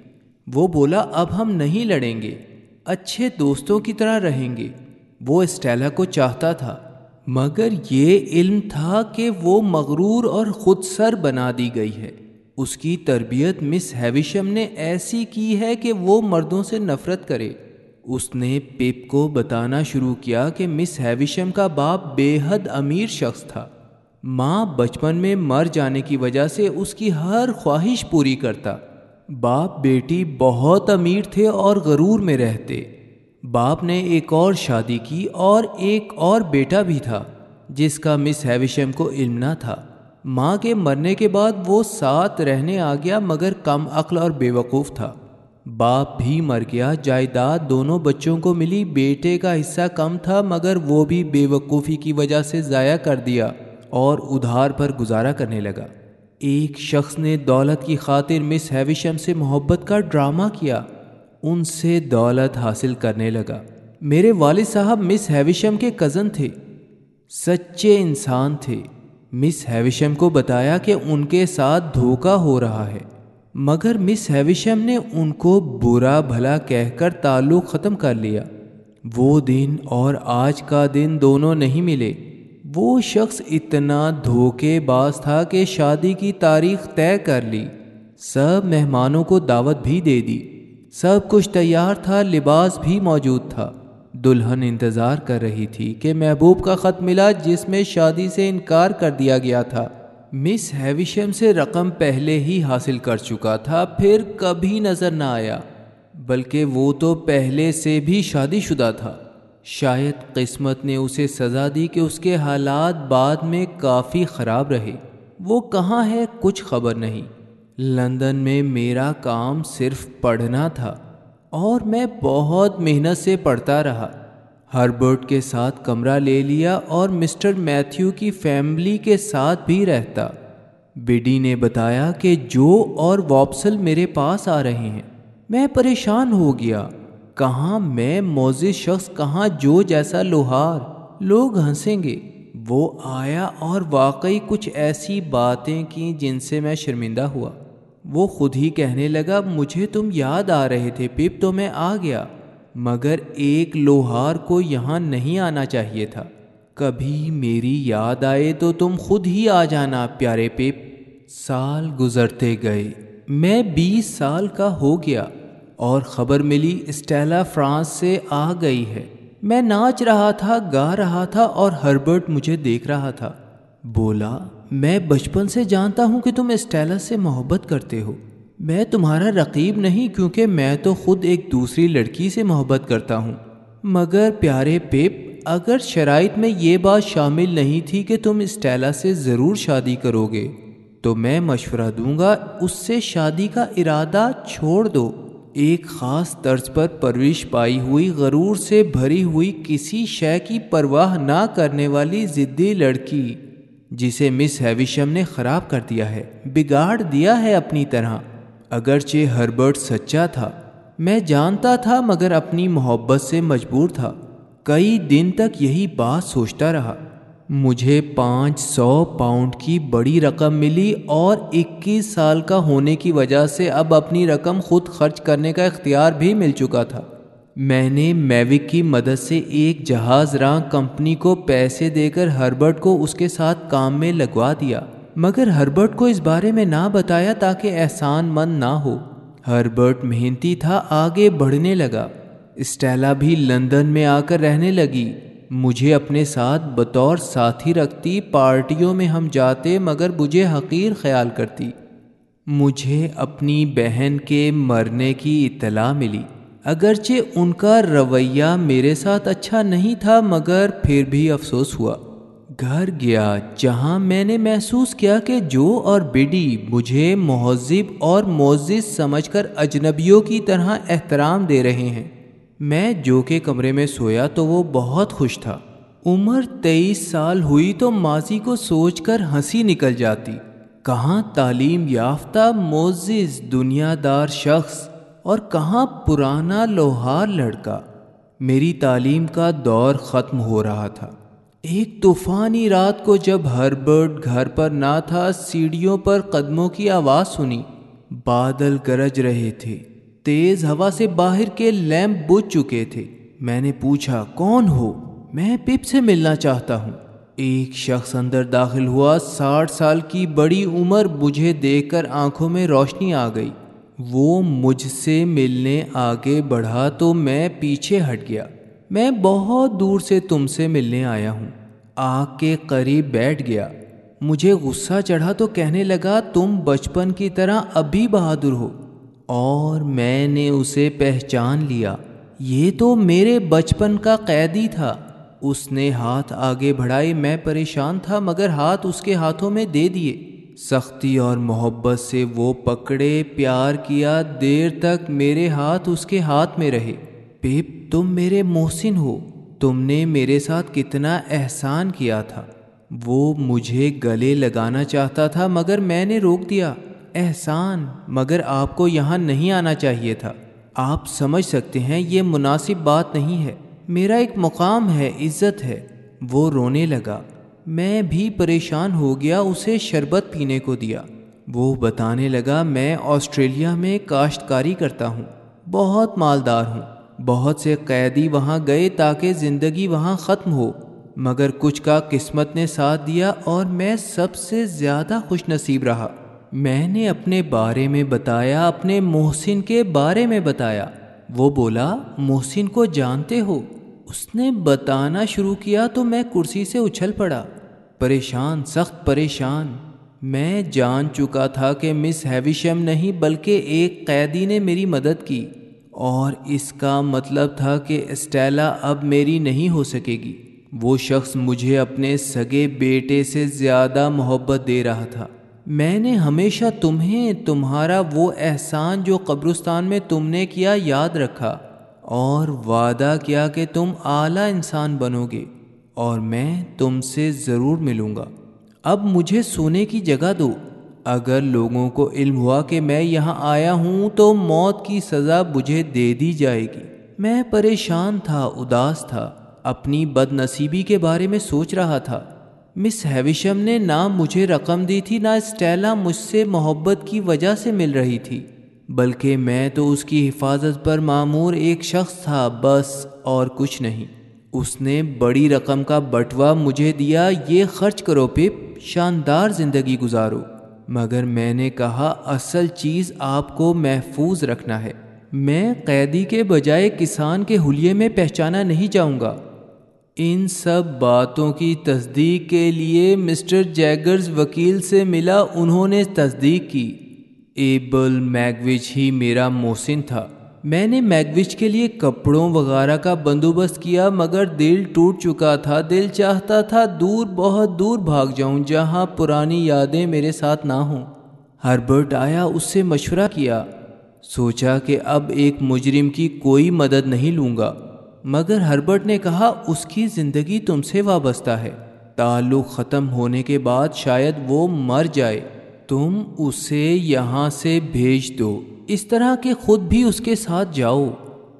وہ بولا، اب ہم نہیں لڑیں گے۔ اچھے دوستوں کی طرح رہیں گے۔ وہ اسٹیلا کو چاہتا تھا، مگر یہ علم تھا کہ وہ مغرور اور خود سر بنا دی گئی ہے۔ اس کی تربیت مس ہیویشم نے ایسی کی ہے کہ وہ مردوں سے نفرت کرے۔ اس نے پپ کو بتانا شروع کیا کہ مس ہیویشم کا باپ بے حد امیر شخص تھا۔ ماں بچپن میں مر جانے کی وجہ سے اس کی ہر خواہش پوری کرتا۔ باپ بیٹی بہت امیر تھے اور غرور میں رہتے۔ باپ نے ایک اور شادی کی اور ایک اور بیٹا بھی تھا، جس کا مس ہیویشم کو علم نہ تھا۔ ماں کے مرنے کے بعد وہ ساتھ رہنے آ گیا مگر کم عقل اور بے وقوف تھا۔ باپ بھی مر گیا، جائیداد دونوں بچوں کو ملی، بیٹے کا حصہ کم تھا مگر وہ بھی بے وقوفی کی وجہ سے ضائع کر دیا۔ اور ادھار پر گزارا کرنے لگا۔ ایک شخص نے دولت کی خاطر مس ہیویشم سے محبت کا ڈرامہ کیا۔ ان سے دولت حاصل کرنے لگا۔ میرے والد صاحب مس ہیویشم کے کزن تھے۔ سچے انسان تھے۔ مس ہیویشم کو بتایا کہ ان کے ساتھ دھوکا ہو رہا ہے۔ مگر مس ہیویشم نے ان کو برا بھلا کہہ کر تعلق ختم کر لیا۔ وہ دن اور آج کا دن دونوں نہیں ملے۔ وہ شخص اتنا دھوکے باز تھا کہ شادی کی تاریخ طے کر لی۔ سب مہمانوں کو دعوت بھی دے دی۔ سب کچھ تیار تھا، لباس بھی موجود تھا۔ دلہن انتظار کر رہی تھی کہ محبوب کا خط ملا جس میں شادی سے انکار کر دیا گیا تھا۔ مس ہیویشم سے رقم پہلے ہی حاصل کر چکا تھا، پھر کبھی نظر نہ آیا۔ بلکہ وہ تو پہلے سے بھی شادی شدہ تھا۔ شاید قسمت نے اسے سزا دی کہ اس کے حالات بعد میں کافی خراب رہے۔ وہ کہاں ہے کچھ خبر نہیں۔ لندن میں میرا کام صرف پڑھنا تھا اور میں بہت محنت سے پڑھتا رہا۔ ہربرٹ کے ساتھ کمرہ لے لیا اور مسٹر میتھیو کی فیملی کے ساتھ بھی رہتا۔ بیڈی نے بتایا کہ جو اور واپسل میرے پاس آ رہے ہیں۔ میں پریشان ہو گیا۔ کہاں میں موزز شخص، کہاں جو جیسا لوہار۔ لوگ ہنسیں گے۔ وہ آیا اور واقعی کچھ ایسی باتیں کی جن سے میں شرمندہ ہوا۔ وہ خود ہی کہنے لگا، مجھے تم یاد آ رہے تھے، پپ، تو میں آ گیا۔ مگر ایک لوہار کو یہاں نہیں آنا چاہیے تھا۔ کبھی میری یاد آئے تو تم خود ہی آ جانا، پیارے پپ۔ سال گزرتے گئے۔ میں بیس سال کا ہو گیا۔ اور خبر ملی اسٹیلا فرانس سے آ گئی ہے۔ میں ناچ رہا تھا، گا رہا تھا اور ہربرٹ مجھے دیکھ رہا تھا۔ بولا، میں بچپن سے جانتا ہوں کہ تم اسٹیلا سے محبت کرتے ہو۔ میں تمہارا رقیب نہیں کیونکہ میں تو خود ایک دوسری لڑکی سے محبت کرتا ہوں۔ مگر پیارے پیپ، اگر شرائط میں یہ بات شامل نہیں تھی کہ تم اسٹیلا سے ضرور شادی کرو گے، تو میں مشورہ دوں گا، اس سے شادی کا ارادہ چھوڑ دو۔ ایک خاص طرز پر پرورش پائی ہوئی، غرور سے بھری ہوئی کسی شے کی پرواہ نہ کرنے والی ضدی لڑکی، جسے مس ہیویشم نے خراب کر دیا ہے، بگاڑ دیا ہے اپنی طرح۔ اگرچہ ہربرٹ سچا تھا، میں جانتا تھا مگر اپنی محبت سے مجبور تھا۔ کئی دن تک یہی بات سوچتا رہا۔ مجھے پانچ سو پاؤنڈ کی بڑی رقم ملی اور اکیس سال کا ہونے کی وجہ سے اب اپنی رقم خود خرچ کرنے کا اختیار بھی مل چکا تھا۔ میں نے میوک کی مدد سے ایک جہاز راں کمپنی کو پیسے دے کر ہربرٹ کو اس کے ساتھ کام میں لگوا دیا، مگر ہربرٹ کو اس بارے میں نہ بتایا تاکہ احسان مند نہ ہو۔ ہربرٹ محنتی تھا، آگے بڑھنے لگا۔ اسٹیلا بھی لندن میں آ کر رہنے لگی۔ مجھے اپنے ساتھ بطور ساتھی رکھتی، پارٹیوں میں ہم جاتے مگر مجھے حقیر خیال کرتی۔ مجھے اپنی بہن کے مرنے کی اطلاع ملی۔ اگرچہ ان کا رویہ میرے ساتھ اچھا نہیں تھا، مگر پھر بھی افسوس ہوا۔ گھر گیا، جہاں میں نے محسوس کیا کہ جو اور بیڈی مجھے مہذب اور معزز سمجھ کر اجنبیوں کی طرح احترام دے رہے ہیں۔ میں جو کے کمرے میں سویا تو وہ بہت خوش تھا۔ عمر تیئیس سال ہوئی تو ماضی کو سوچ کر ہنسی نکل جاتی۔ کہاں تعلیم یافتہ معزز دنیا دار شخص اور کہاں پرانا لوہار لڑکا۔ میری تعلیم کا دور ختم ہو رہا تھا۔ ایک طوفانی رات کو جب ہربرٹ گھر پر نہ تھا، سیڑھیوں پر قدموں کی آواز سنی۔ بادل گرج رہے تھے۔ تیز ہوا سے باہر کے لیمپ بجھ چکے تھے۔ میں نے پوچھا، کون ہو؟ میں پپ سے ملنا چاہتا ہوں۔ ایک شخص اندر داخل ہوا، ساٹھ سال کی بڑی عمر مجھے دیکھ کر آنکھوں میں روشنی آ گئی۔ وہ مجھ سے ملنے آگے بڑھا تو میں پیچھے ہٹ گیا۔ میں بہت دور سے تم سے ملنے آیا ہوں۔ آگ کے قریب بیٹھ گیا۔ مجھے غصہ چڑھا تو کہنے لگا، تم بچپن کی طرح ابھی بہادر ہو۔ اور میں نے اسے پہچان لیا۔ یہ تو میرے بچپن کا قیدی تھا۔ اس نے ہاتھ آگے بڑھائے، میں پریشان تھا، مگر ہاتھ اس کے ہاتھوں میں دے دیے۔ سختی اور محبت سے وہ پکڑے، پیار کیا، دیر تک میرے ہاتھ اس کے ہاتھ میں رہے۔ پیپ تم میرے محسن ہو۔ تم نے میرے ساتھ کتنا احسان کیا تھا۔ وہ مجھے گلے لگانا چاہتا تھا، مگر میں نے روک دیا۔ احسان، مگر آپ کو یہاں نہیں آنا چاہیے تھا۔ آپ سمجھ سکتے ہیں، یہ مناسب بات نہیں ہے۔ میرا ایک مقام ہے، عزت ہے۔ وہ رونے لگا۔ میں بھی پریشان ہو گیا، اسے شربت پینے کو دیا۔ وہ بتانے لگا، میں آسٹریلیا میں کاشتکاری کرتا ہوں۔ بہت مالدار ہوں۔ بہت سے قیدی وہاں گئے تاکہ زندگی وہاں ختم ہو۔ مگر کچھ کا قسمت نے ساتھ دیا اور میں سب سے زیادہ خوش نصیب رہا۔ میں نے اپنے بارے میں بتایا، اپنے محسن کے بارے میں بتایا۔ وہ بولا، محسن کو جانتے ہو۔ اس نے بتانا شروع کیا تو میں کرسی سے اچھل پڑا۔ پریشان، سخت پریشان۔ میں جان چکا تھا کہ مس ہیویشم نہیں بلکہ ایک قیدی نے میری مدد کی۔ اور اس کا مطلب تھا کہ اسٹیلا اب میری نہیں ہو سکے گی۔ وہ شخص مجھے اپنے سگے بیٹے سے زیادہ محبت دے رہا تھا۔ میں نے ہمیشہ تمہیں، تمہارا وہ احسان جو قبرستان میں تم نے کیا یاد رکھا۔ اور وعدہ کیا کہ تم اعلیٰ انسان بنو گے اور میں تم سے ضرور ملوں گا۔ اب مجھے سونے کی جگہ دو۔ اگر لوگوں کو علم ہوا کہ میں یہاں آیا ہوں تو موت کی سزا مجھے دے دی جائے گی۔ میں پریشان تھا، اداس تھا، اپنی بد نصیبی کے بارے میں سوچ رہا تھا۔ مس ہیویشم نے نہ مجھے رقم دی تھی، نہ اسٹیلا مجھ سے محبت کی وجہ سے مل رہی تھی، بلکہ میں تو اس کی حفاظت پر معمور ایک شخص تھا، بس اور کچھ نہیں۔ اس نے بڑی رقم کا بٹوا مجھے دیا، یہ خرچ کرو پپ، شاندار زندگی گزارو۔ مگر میں نے کہا، اصل چیز آپ کو محفوظ رکھنا ہے۔ میں قیدی کے بجائے کسان کے حلیے میں پہچانا نہیں جاؤں گا۔ ان سب باتوں کی تصدیق کے لیے مسٹر جیگرز وکیل سے ملا انہوں نے تصدیق کی۔ ایبل میگوچ ہی میرا محسن تھا۔ میں نے میگوچ کے لیے کپڑوں وغیرہ کا بندوبست کیا، مگر دل ٹوٹ چکا تھا، دل چاہتا تھا دور، بہت دور بھاگ جاؤں جہاں پرانی یادیں میرے ساتھ نہ ہوں۔ ہربرٹ آیا، اس سے مشورہ کیا۔ سوچا کہ اب ایک مجرم کی کوئی مدد نہیں لوں گا۔ مگر ہربرٹ نے کہا، اس کی زندگی تم سے وابستہ ہے۔ تعلق ختم ہونے کے بعد شاید وہ مر جائے۔ تم اسے یہاں سے بھیج دو۔ اس طرح کہ خود بھی اس کے ساتھ جاؤ۔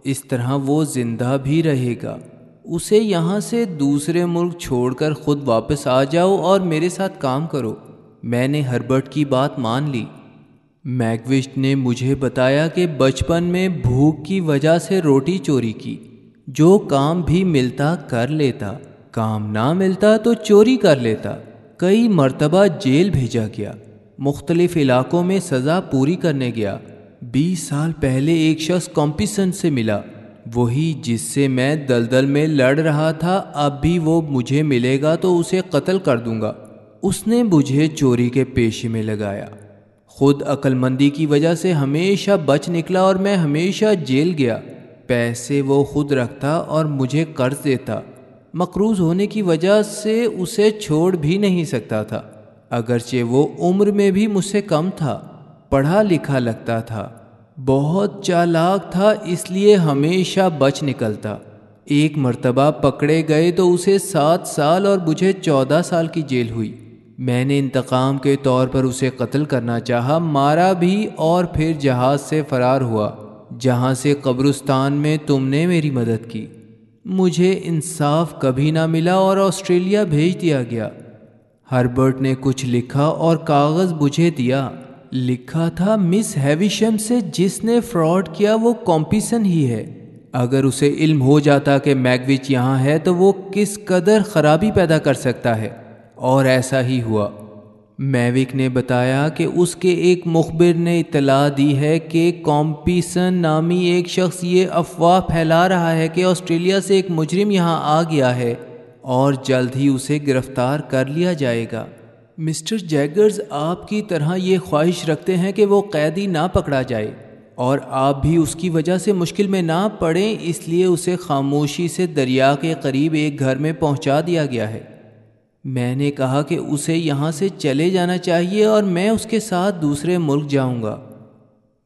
اس طرح وہ زندہ بھی رہے گا۔ اسے یہاں سے دوسرے ملک چھوڑ کر خود واپس آ جاؤ اور میرے ساتھ کام کرو۔ میں نے ہربرٹ کی بات مان لی۔ میگوسٹ نے مجھے بتایا کہ بچپن میں بھوک کی وجہ سے روٹی چوری کی۔ جو کام بھی ملتا کر لیتا، کام نہ ملتا تو چوری کر لیتا۔ کئی مرتبہ جیل بھیجا گیا، مختلف علاقوں میں سزا پوری کرنے گیا۔ بیس سال پہلے ایک شخص کمپیسن سے ملا، وہی جس سے میں دلدل میں لڑ رہا تھا، اب بھی وہ مجھے ملے گا تو اسے قتل کر دوں گا۔ اس نے مجھے چوری کے پیشے میں لگایا۔ خود عقل مندی کی وجہ سے ہمیشہ بچ نکلا اور میں ہمیشہ جیل گیا۔ پیسے وہ خود رکھتا اور مجھے قرض دیتا۔ مقروض ہونے کی وجہ سے اسے چھوڑ بھی نہیں سکتا تھا۔ اگرچہ وہ عمر میں بھی مجھ سے کم تھا، پڑھا لکھا لگتا تھا۔ بہت چالاک تھا، اس لیے ہمیشہ بچ نکلتا۔ ایک مرتبہ پکڑے گئے تو اسے سات سال اور مجھے چودہ سال کی جیل ہوئی۔ میں نے انتقام کے طور پر اسے قتل کرنا چاہا، مارا بھی اور پھر جہاز سے فرار ہوا۔ جہاں سے قبرستان میں تم نے میری مدد کی۔ مجھے انصاف کبھی نہ ملا اور آسٹریلیا بھیج دیا گیا۔ ہربرٹ نے کچھ لکھا اور کاغذ بجھے دیا۔ لکھا تھا، مس ہیویشم سے جس نے فراڈ کیا وہ کمپیسن ہی ہے۔ اگر اسے علم ہو جاتا کہ میگوچ یہاں ہے تو وہ کس قدر خرابی پیدا کر سکتا ہے۔ اور ایسا ہی ہوا۔ میوک نے بتایا کہ اس کے ایک مخبر نے اطلاع دی ہے کہ کمپیسن نامی ایک شخص یہ افواہ پھیلا رہا ہے کہ آسٹریلیا سے ایک مجرم یہاں آ گیا ہے اور جلد ہی اسے گرفتار کر لیا جائے گا۔ مسٹر جیگرز، آپ کی طرح یہ خواہش رکھتے ہیں کہ وہ قیدی نہ پکڑا جائے اور آپ بھی اس کی وجہ سے مشکل میں نہ پڑیں، اس لیے اسے خاموشی سے دریا کے قریب ایک گھر میں پہنچا دیا گیا ہے۔ میں نے کہا کہ اسے یہاں سے چلے جانا چاہیے اور میں اس کے ساتھ دوسرے ملک جاؤں گا۔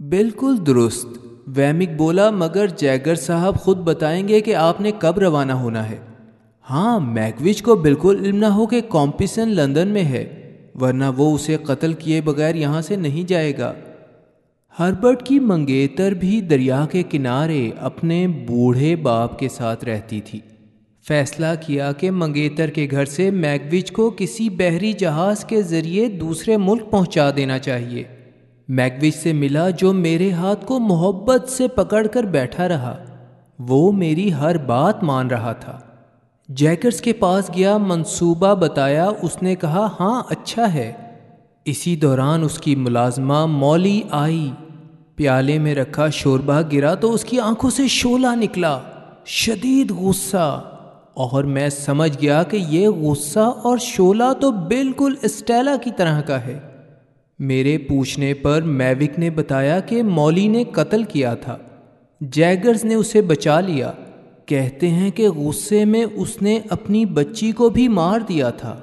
بالکل درست۔ ویمک بولا، مگر جیگر صاحب خود بتائیں گے کہ آپ نے کب روانہ ہونا ہے۔ ہاں میکوچ کو بالکل علم نہ ہو کہ کمپیسن لندن میں ہے، ورنہ وہ اسے قتل کیے بغیر یہاں سے نہیں جائے گا۔ ہربرٹ کی منگیتر بھی دریا کے کنارے اپنے بوڑھے باپ کے ساتھ رہتی تھی۔ فیصلہ کیا کہ منگیتر کے گھر سے میگوچ کو کسی بحری جہاز کے ذریعے دوسرے ملک پہنچا دینا چاہیے۔ میگوچ سے ملا جو میرے ہاتھ کو محبت سے پکڑ کر بیٹھا رہا، وہ میری ہر بات مان رہا تھا۔ جیکرز کے پاس گیا، منصوبہ بتایا، اس نے کہا ہاں اچھا ہے۔ اسی دوران اس کی ملازمہ مولی آئی۔ پیالے میں رکھا شوربہ گرا تو اس کی آنکھوں سے شولہ نکلا۔ شدید غصہ۔ اور میں سمجھ گیا کہ یہ غصہ اور شولہ تو بالکل اسٹیلا کی طرح کا ہے۔ میرے پوچھنے پر میوک نے بتایا کہ مولی نے قتل کیا تھا۔ جیگرز نے اسے بچا لیا۔ کہتے ہیں کہ غصے میں اس نے اپنی بچی کو بھی مار دیا تھا۔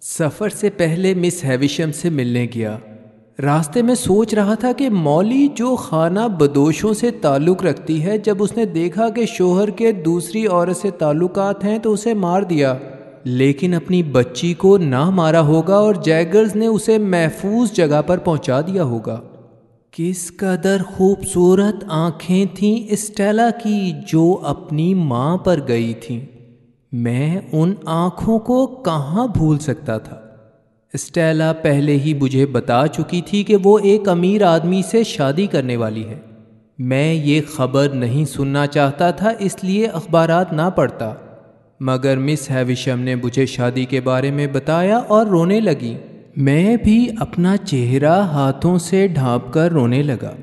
سفر سے پہلے مس ہیویشم سے ملنے گیا۔ راستے میں سوچ رہا تھا کہ مولی جو خانہ بدوشوں سے تعلق رکھتی ہے، جب اس نے دیکھا کہ شوہر کے دوسری عورت سے تعلقات ہیں تو اسے مار دیا۔ لیکن اپنی بچی کو نہ مارا ہوگا اور جیگرز نے اسے محفوظ جگہ پر پہنچا دیا ہوگا۔ کس قدر خوبصورت آنکھیں تھیں اسٹیلا کی جو اپنی ماں پر گئی تھیں۔ میں ان آنکھوں کو کہاں بھول سکتا تھا؟ اسٹیلا پہلے ہی مجھے بتا چکی تھی کہ وہ ایک امیر آدمی سے شادی کرنے والی ہے۔ میں یہ خبر نہیں سننا چاہتا تھا، اس لیے اخبارات نہ پڑھتا۔ مگر مس ہیویشم نے مجھے شادی کے بارے میں بتایا اور رونے لگی۔ میں بھی اپنا چہرہ ہاتھوں سے ڈھانپ کر رونے لگا۔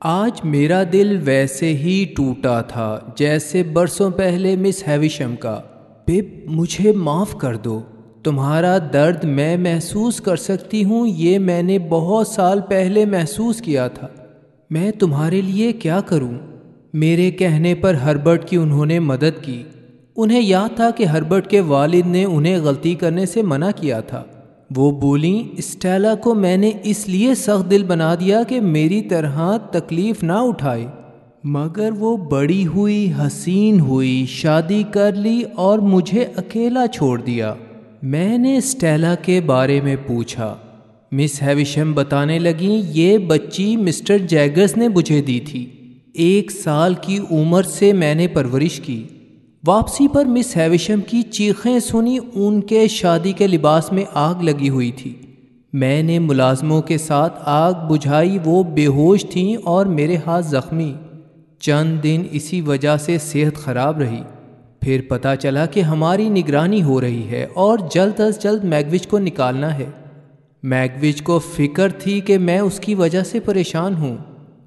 آج میرا دل ویسے ہی ٹوٹا تھا جیسے برسوں پہلے مس ہیویشم کا۔ پپ مجھے معاف کر دو۔ تمہارا درد میں محسوس کر سکتی ہوں، یہ میں نے بہت سال پہلے محسوس کیا تھا۔ میں تمہارے لیے کیا کروں؟ میرے کہنے پر ہربرٹ کی انہوں نے مدد کی۔ انہیں یاد تھا کہ ہربرٹ کے والد نے انہیں غلطی کرنے سے منع کیا تھا۔ وہ بولیں، اسٹیلا کو میں نے اس لیے سخت دل بنا دیا کہ میری طرح تکلیف نہ اٹھائے۔ مگر وہ بڑی ہوئی، حسین ہوئی، شادی کر لی اور مجھے اکیلا چھوڑ دیا۔ میں نے اسٹیلا کے بارے میں پوچھا۔ مس ہیویشم بتانے لگیں یہ بچی مسٹر جیگرس نے مجھے دی تھی۔ ایک سال کی عمر سے میں نے پرورش کی۔ واپسی پر مس ہیویشم کی چیخیں سنی، ان کے شادی کے لباس میں آگ لگی ہوئی تھی۔ میں نے ملازموں کے ساتھ آگ بجھائی، وہ بے ہوش تھیں اور میرے ہاتھ زخمی۔ چند دن اسی وجہ سے صحت خراب رہی۔ پھر پتہ چلا کہ ہماری نگرانی ہو رہی ہے اور جلد از جلد میگوچ کو نکالنا ہے۔ میگوچ کو فکر تھی کہ میں اس کی وجہ سے پریشان ہوں۔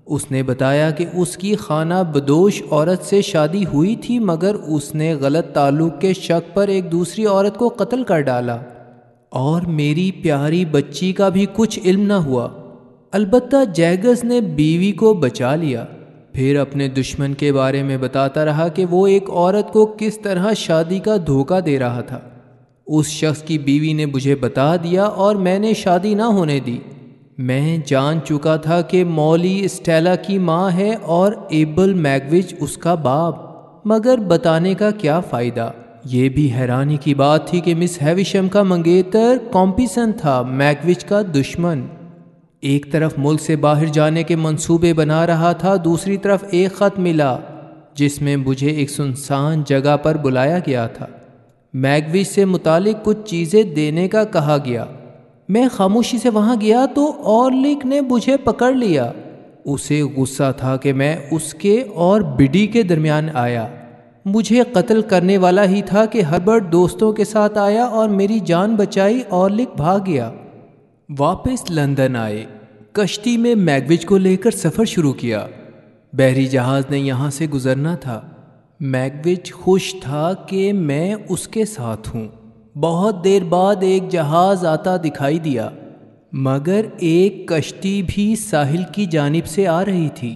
اس نے بتایا کہ اس کی خانہ بدوش عورت سے شادی ہوئی تھی، مگر اس نے غلط تعلق کے شک پر ایک دوسری عورت کو قتل کر ڈالا۔ اور میری پیاری بچی کا بھی کچھ علم نہ ہوا۔ البتہ جیگز نے بیوی کو بچا لیا۔ پھر اپنے دشمن کے بارے میں بتاتا رہا کہ وہ ایک عورت کو کس طرح شادی کا دھوکہ دے رہا تھا۔ اس شخص کی بیوی نے مجھے بتا دیا اور میں نے شادی نہ ہونے دی۔ میں جان چکا تھا کہ مولی اسٹیلا کی ماں ہے اور ایبل میگوچ اس کا باپ۔ مگر بتانے کا کیا فائدہ؟ یہ بھی حیرانی کی بات تھی کہ مس ہیویشم کا منگیتر کمپیسن تھا میگوچ کا دشمن۔ ایک طرف ملک سے باہر جانے کے منصوبے بنا رہا تھا، دوسری طرف ایک خط ملا، جس میں مجھے ایک سنسان جگہ پر بلایا گیا تھا۔ میگویج سے متعلق کچھ چیزیں دینے کا کہا گیا۔ میں خاموشی سے وہاں گیا تو اور لک نے مجھے پکڑ لیا۔ اسے غصہ تھا کہ میں اس کے اور بڈی کے درمیان آیا۔ مجھے قتل کرنے والا ہی تھا کہ ہربرٹ دوستوں کے ساتھ آیا اور میری جان بچائی اور لک بھاگ گیا۔ واپس لندن آئے۔ کشتی میں میگوج کو لے کر سفر شروع کیا۔ بحری جہاز نے یہاں سے گزرنا تھا۔ میگوچ خوش تھا کہ میں اس کے ساتھ ہوں۔ بہت دیر بعد ایک جہاز آتا دکھائی دیا۔ مگر ایک کشتی بھی ساحل کی جانب سے آ رہی تھی۔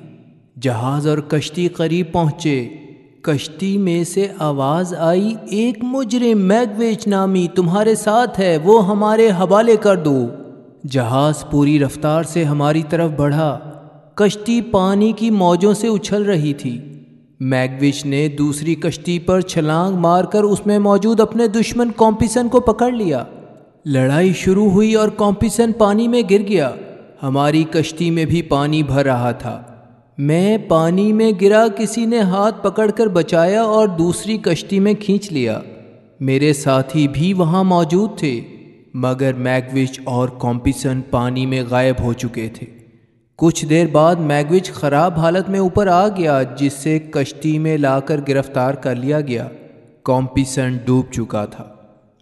جہاز اور کشتی قریب پہنچے۔ کشتی میں سے آواز آئی، ایک مجرم میگویچ نامی، تمہارے ساتھ ہے، وہ ہمارے حوالے کر دو۔ جہاز پوری رفتار سے ہماری طرف بڑھا۔ کشتی پانی کی موجوں سے اچھل رہی تھی۔ میگوش نے دوسری کشتی پر چھلانگ مار کر اس میں موجود اپنے دشمن کمپیسن کو پکڑ لیا۔ لڑائی شروع ہوئی اور کمپیسن پانی میں گر گیا۔ ہماری کشتی میں بھی پانی بھر رہا تھا۔ میں پانی میں گرا، کسی نے ہاتھ پکڑ کر بچایا اور دوسری کشتی میں کھینچ لیا۔ میرے ساتھی بھی وہاں موجود تھے۔ مگر میگوچ اور کمپیسن پانی میں غائب ہو چکے تھے۔ کچھ دیر بعد میگوچ خراب حالت میں اوپر آ گیا، جس سے کشتی میں لا کر گرفتار کر لیا گیا۔ کمپیسن ڈوب چکا تھا۔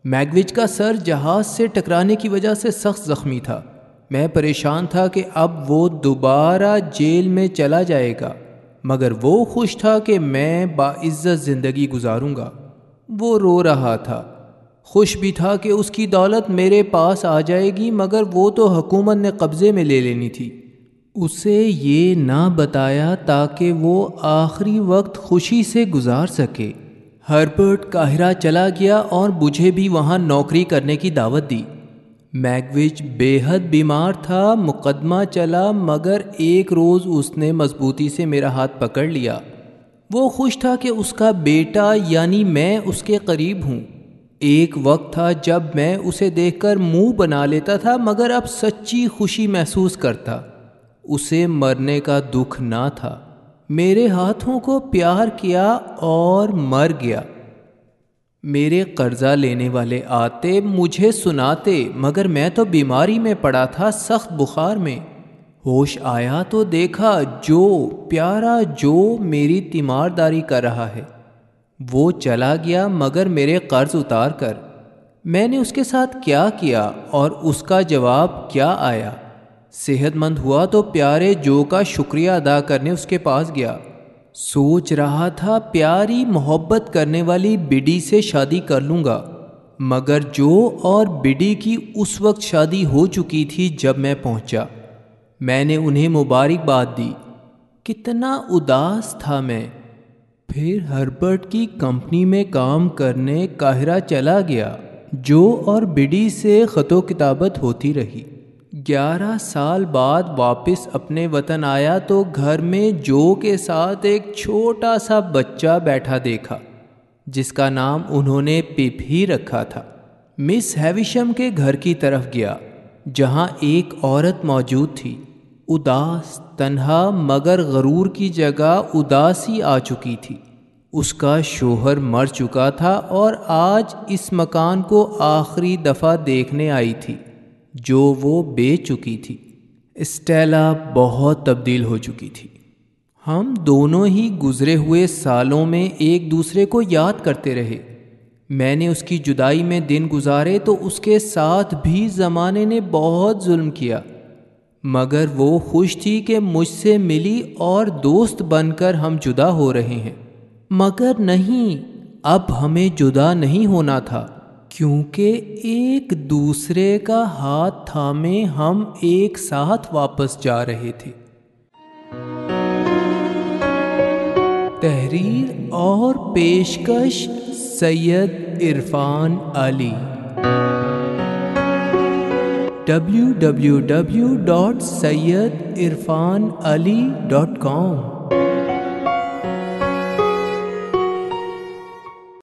میگوچ کا سر جہاز سے ٹکرانے کی وجہ سے سخت زخمی تھا۔ میں پریشان تھا کہ اب وہ دوبارہ جیل میں چلا جائے گا، مگر وہ خوش تھا کہ میں باعزت زندگی گزاروں گا۔ وہ رو رہا تھا۔ خوش بھی تھا کہ اس کی دولت میرے پاس آ جائے گی، مگر وہ تو حکومت نے قبضے میں لے لینی تھی۔ اسے یہ نہ بتایا تاکہ وہ آخری وقت خوشی سے گزار سکے۔ ہربرٹ قاہرہ چلا گیا اور مجھے بھی وہاں نوکری کرنے کی دعوت دی۔ میگوچ بے حد بیمار تھا، مقدمہ چلا، مگر ایک روز اس نے مضبوطی سے میرا ہاتھ پکڑ لیا۔ وہ خوش تھا کہ اس کا بیٹا یعنی میں، اس کے قریب ہوں۔ ایک وقت تھا جب میں اسے دیکھ کر منہ بنا لیتا تھا، مگر اب سچی خوشی محسوس کرتا۔ اسے مرنے کا دکھ نہ تھا۔ میرے ہاتھوں کو پیار کیا اور مر گیا۔ میرے قرضہ لینے والے آتے، مجھے سناتے، مگر میں تو بیماری میں پڑا تھا، سخت بخار میں۔ ہوش آیا تو دیکھا، جو پیارا، جو میری تیمارداری کر رہا ہے۔ وہ چلا گیا مگر میرے قرض اتار کر۔ میں نے اس کے ساتھ کیا کیا اور اس کا جواب کیا آیا۔ صحت مند ہوا تو پیارے جو کا شکریہ ادا کرنے اس کے پاس گیا۔ سوچ رہا تھا پیاری محبت کرنے والی بڈی سے شادی کر لوں گا، مگر جو اور بڈی کی اس وقت شادی ہو چکی تھی جب میں پہنچا۔ میں نے انہیں مبارکباد دی۔ کتنا اداس تھا میں۔ پھر ہربرٹ کی کمپنی میں کام کرنے قاہرہ چلا گیا، جو اور بڈی سے خط و کتابت ہوتی رہی۔ گیارہ سال بعد واپس اپنے وطن آیا تو گھر میں جو کے ساتھ ایک چھوٹا سا بچہ بیٹھا دیکھا، جس کا نام انہوں نے پپ ہی رکھا تھا۔ مس ہیویشم کے گھر کی طرف گیا، جہاں ایک عورت موجود تھی۔ اداس تنہا مگر غرور کی جگہ اداسی آ چکی تھی۔ اس کا شوہر مر چکا تھا اور آج اس مکان کو آخری دفعہ دیکھنے آئی تھی، جو وہ بیچ چکی تھی۔ اسٹیلا بہت تبدیل ہو چکی تھی۔ ہم دونوں ہی گزرے ہوئے سالوں میں ایک دوسرے کو یاد کرتے رہے۔ میں نے اس کی جدائی میں دن گزارے تو اس کے ساتھ بھی زمانے نے بہت ظلم کیا۔ مگر وہ خوش تھی کہ مجھ سے ملی اور دوست بن کر ہم جدا ہو رہے ہیں۔ مگر نہیں، اب ہمیں جدا نہیں ہونا تھا، کیونکہ ایک دوسرے کا ہاتھ تھامے ہم ایک ساتھ واپس جا رہے تھے۔ تحریر اور پیشکش Syed Irfan Ali. W W W dot Syed Irfan Ali dot com